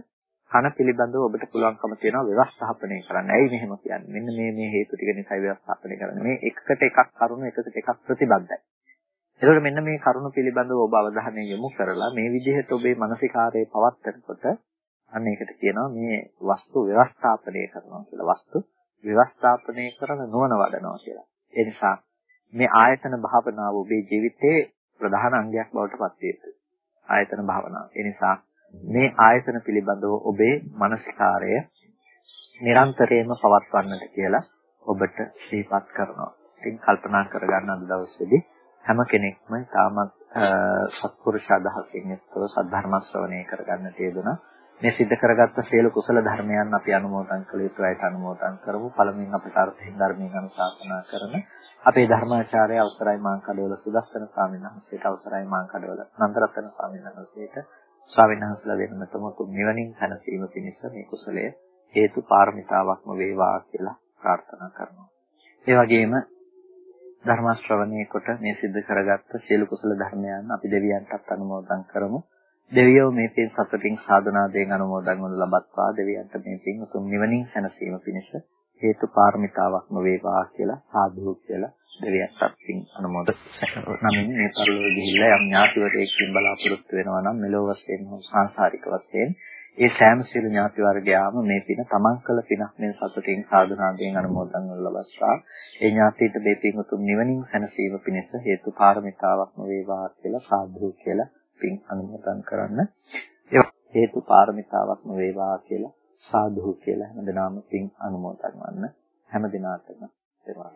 කන පිළිබඳව ඔබට පුළුවන්කම තියෙනවා ව්‍යවස්ථාපනය කරන්න. ඇයි මෙහෙම කියන්නේ? මෙන්න මේ මේ හේතු ටික නිසා ව්‍යවස්ථාපනය කරන්නේ. මේ එකකට එකක් කරුණු එකකට එකක් ප්‍රතිබද්ධයි. එතකොට මෙන්න මේ කරුණු පිළිබඳව ඔබ අවධානය යොමු කරලා මේ විදිහට ඔබේ මානසිකාරයේ පවත්තරකොට අන්න ඒකට කියනවා මේ වස්තු ව්‍යවස්ථාපනය කරනවා කියලා. වස්තු ව්‍යවස්ථාපනය කරන නුවණ වඩනවා කියලා. ඒ නිසා මේ ආයතන භාවනාව ඔබේ ජීවිතයේ ප්‍රධාන අංගයක් බවට පත් වේ. ආයතන භාවනාව. ඒ නිසා මේ ආයතන පිළිබඳව ඔබේ මානසිකාරය නිරන්තරයෙන්ම පවත්වන්නට කියලා ඔබට සිහිපත් කරනවා. ඉතින් කල්පනා කරගන්න අද දවසේදී හැම කෙනෙක්ම තාමත් සත්පුරුෂ අදහසින් යුක්තව සද්ධර්ම ශ්‍රවණය කරගන්න තියදුනා. මේ සිද්ධ කරගත්ත සියලු කුසල ධර්මයන් අපි අනුමෝදන් කළ යුතුයි අනුමෝදන් කරමු. පළමුවෙන් අපට අර්ථයෙන් ධර්මයෙන් අනුශාසනා කරන අපේ ධර්මාචාර්ය අවසරයි මාංකඩවල සුදස්සන ස්වාමීන් වහන්සේට අවසරයි මාංකඩවල නන්දරත්න ස්වාමීන් වහන්සේට ස්වාමීන් වහන්සේලා දෙන්නතම නිවනින් සැනසීම පිණිස මේ කුසලය හේතු පාරමිතාවක්ම වේවා කියලා ප්‍රාර්ථනා කරනවා. ඒ වගේම ධර්ම ශ්‍රවණයේ කොට මේ සිද්ධ කරගත්ත සියලු කුසල ධර්මයන් අපි දෙවියන්ටත් අනුමෝදන් කරමු. දෙවියෝ මේ පින් සතුටින් සාධනාවෙන් අනුමෝදන් වනු ලබත්වා දෙවියන්ට මේ පින් උතුම් නිවනින් සැනසීම පිණිස හේතු පාරමිතාවක්ම වේවා කියලා සාදු කියලා දෙවියන්ට පින් අනුමෝදන් නමින් මේ පරිලෝක ගිහිල්ලා යම් ඥාතිවරයෙක්ින් බලාපොරොත්තු වෙනවා නම් මෙලොව වශයෙන් හෝ සංසාරික වශයෙන් ඒ සෑම සියලු ඥාති වර්ගයාම මේ පින තමන් කළ පිනක් මේ සතුටින් සාධනාවෙන් අනුමෝදන් වනු ලබත්වා ඒ ඥාතිට මේ පින් උතුම් නිවනින් සැනසීම පිණිස හේතු පාරමිතාවක්ම වේවා කියලා සාදු කියලා පින් අනුමෝදන් කරන්න. ඒ හේතු පාරමිතාවක්ම වේවා කියලා සාදු කියලා හැමදෙනාම පින් අනුමෝදන් වන්න හැම දිනාටම දෙනවා.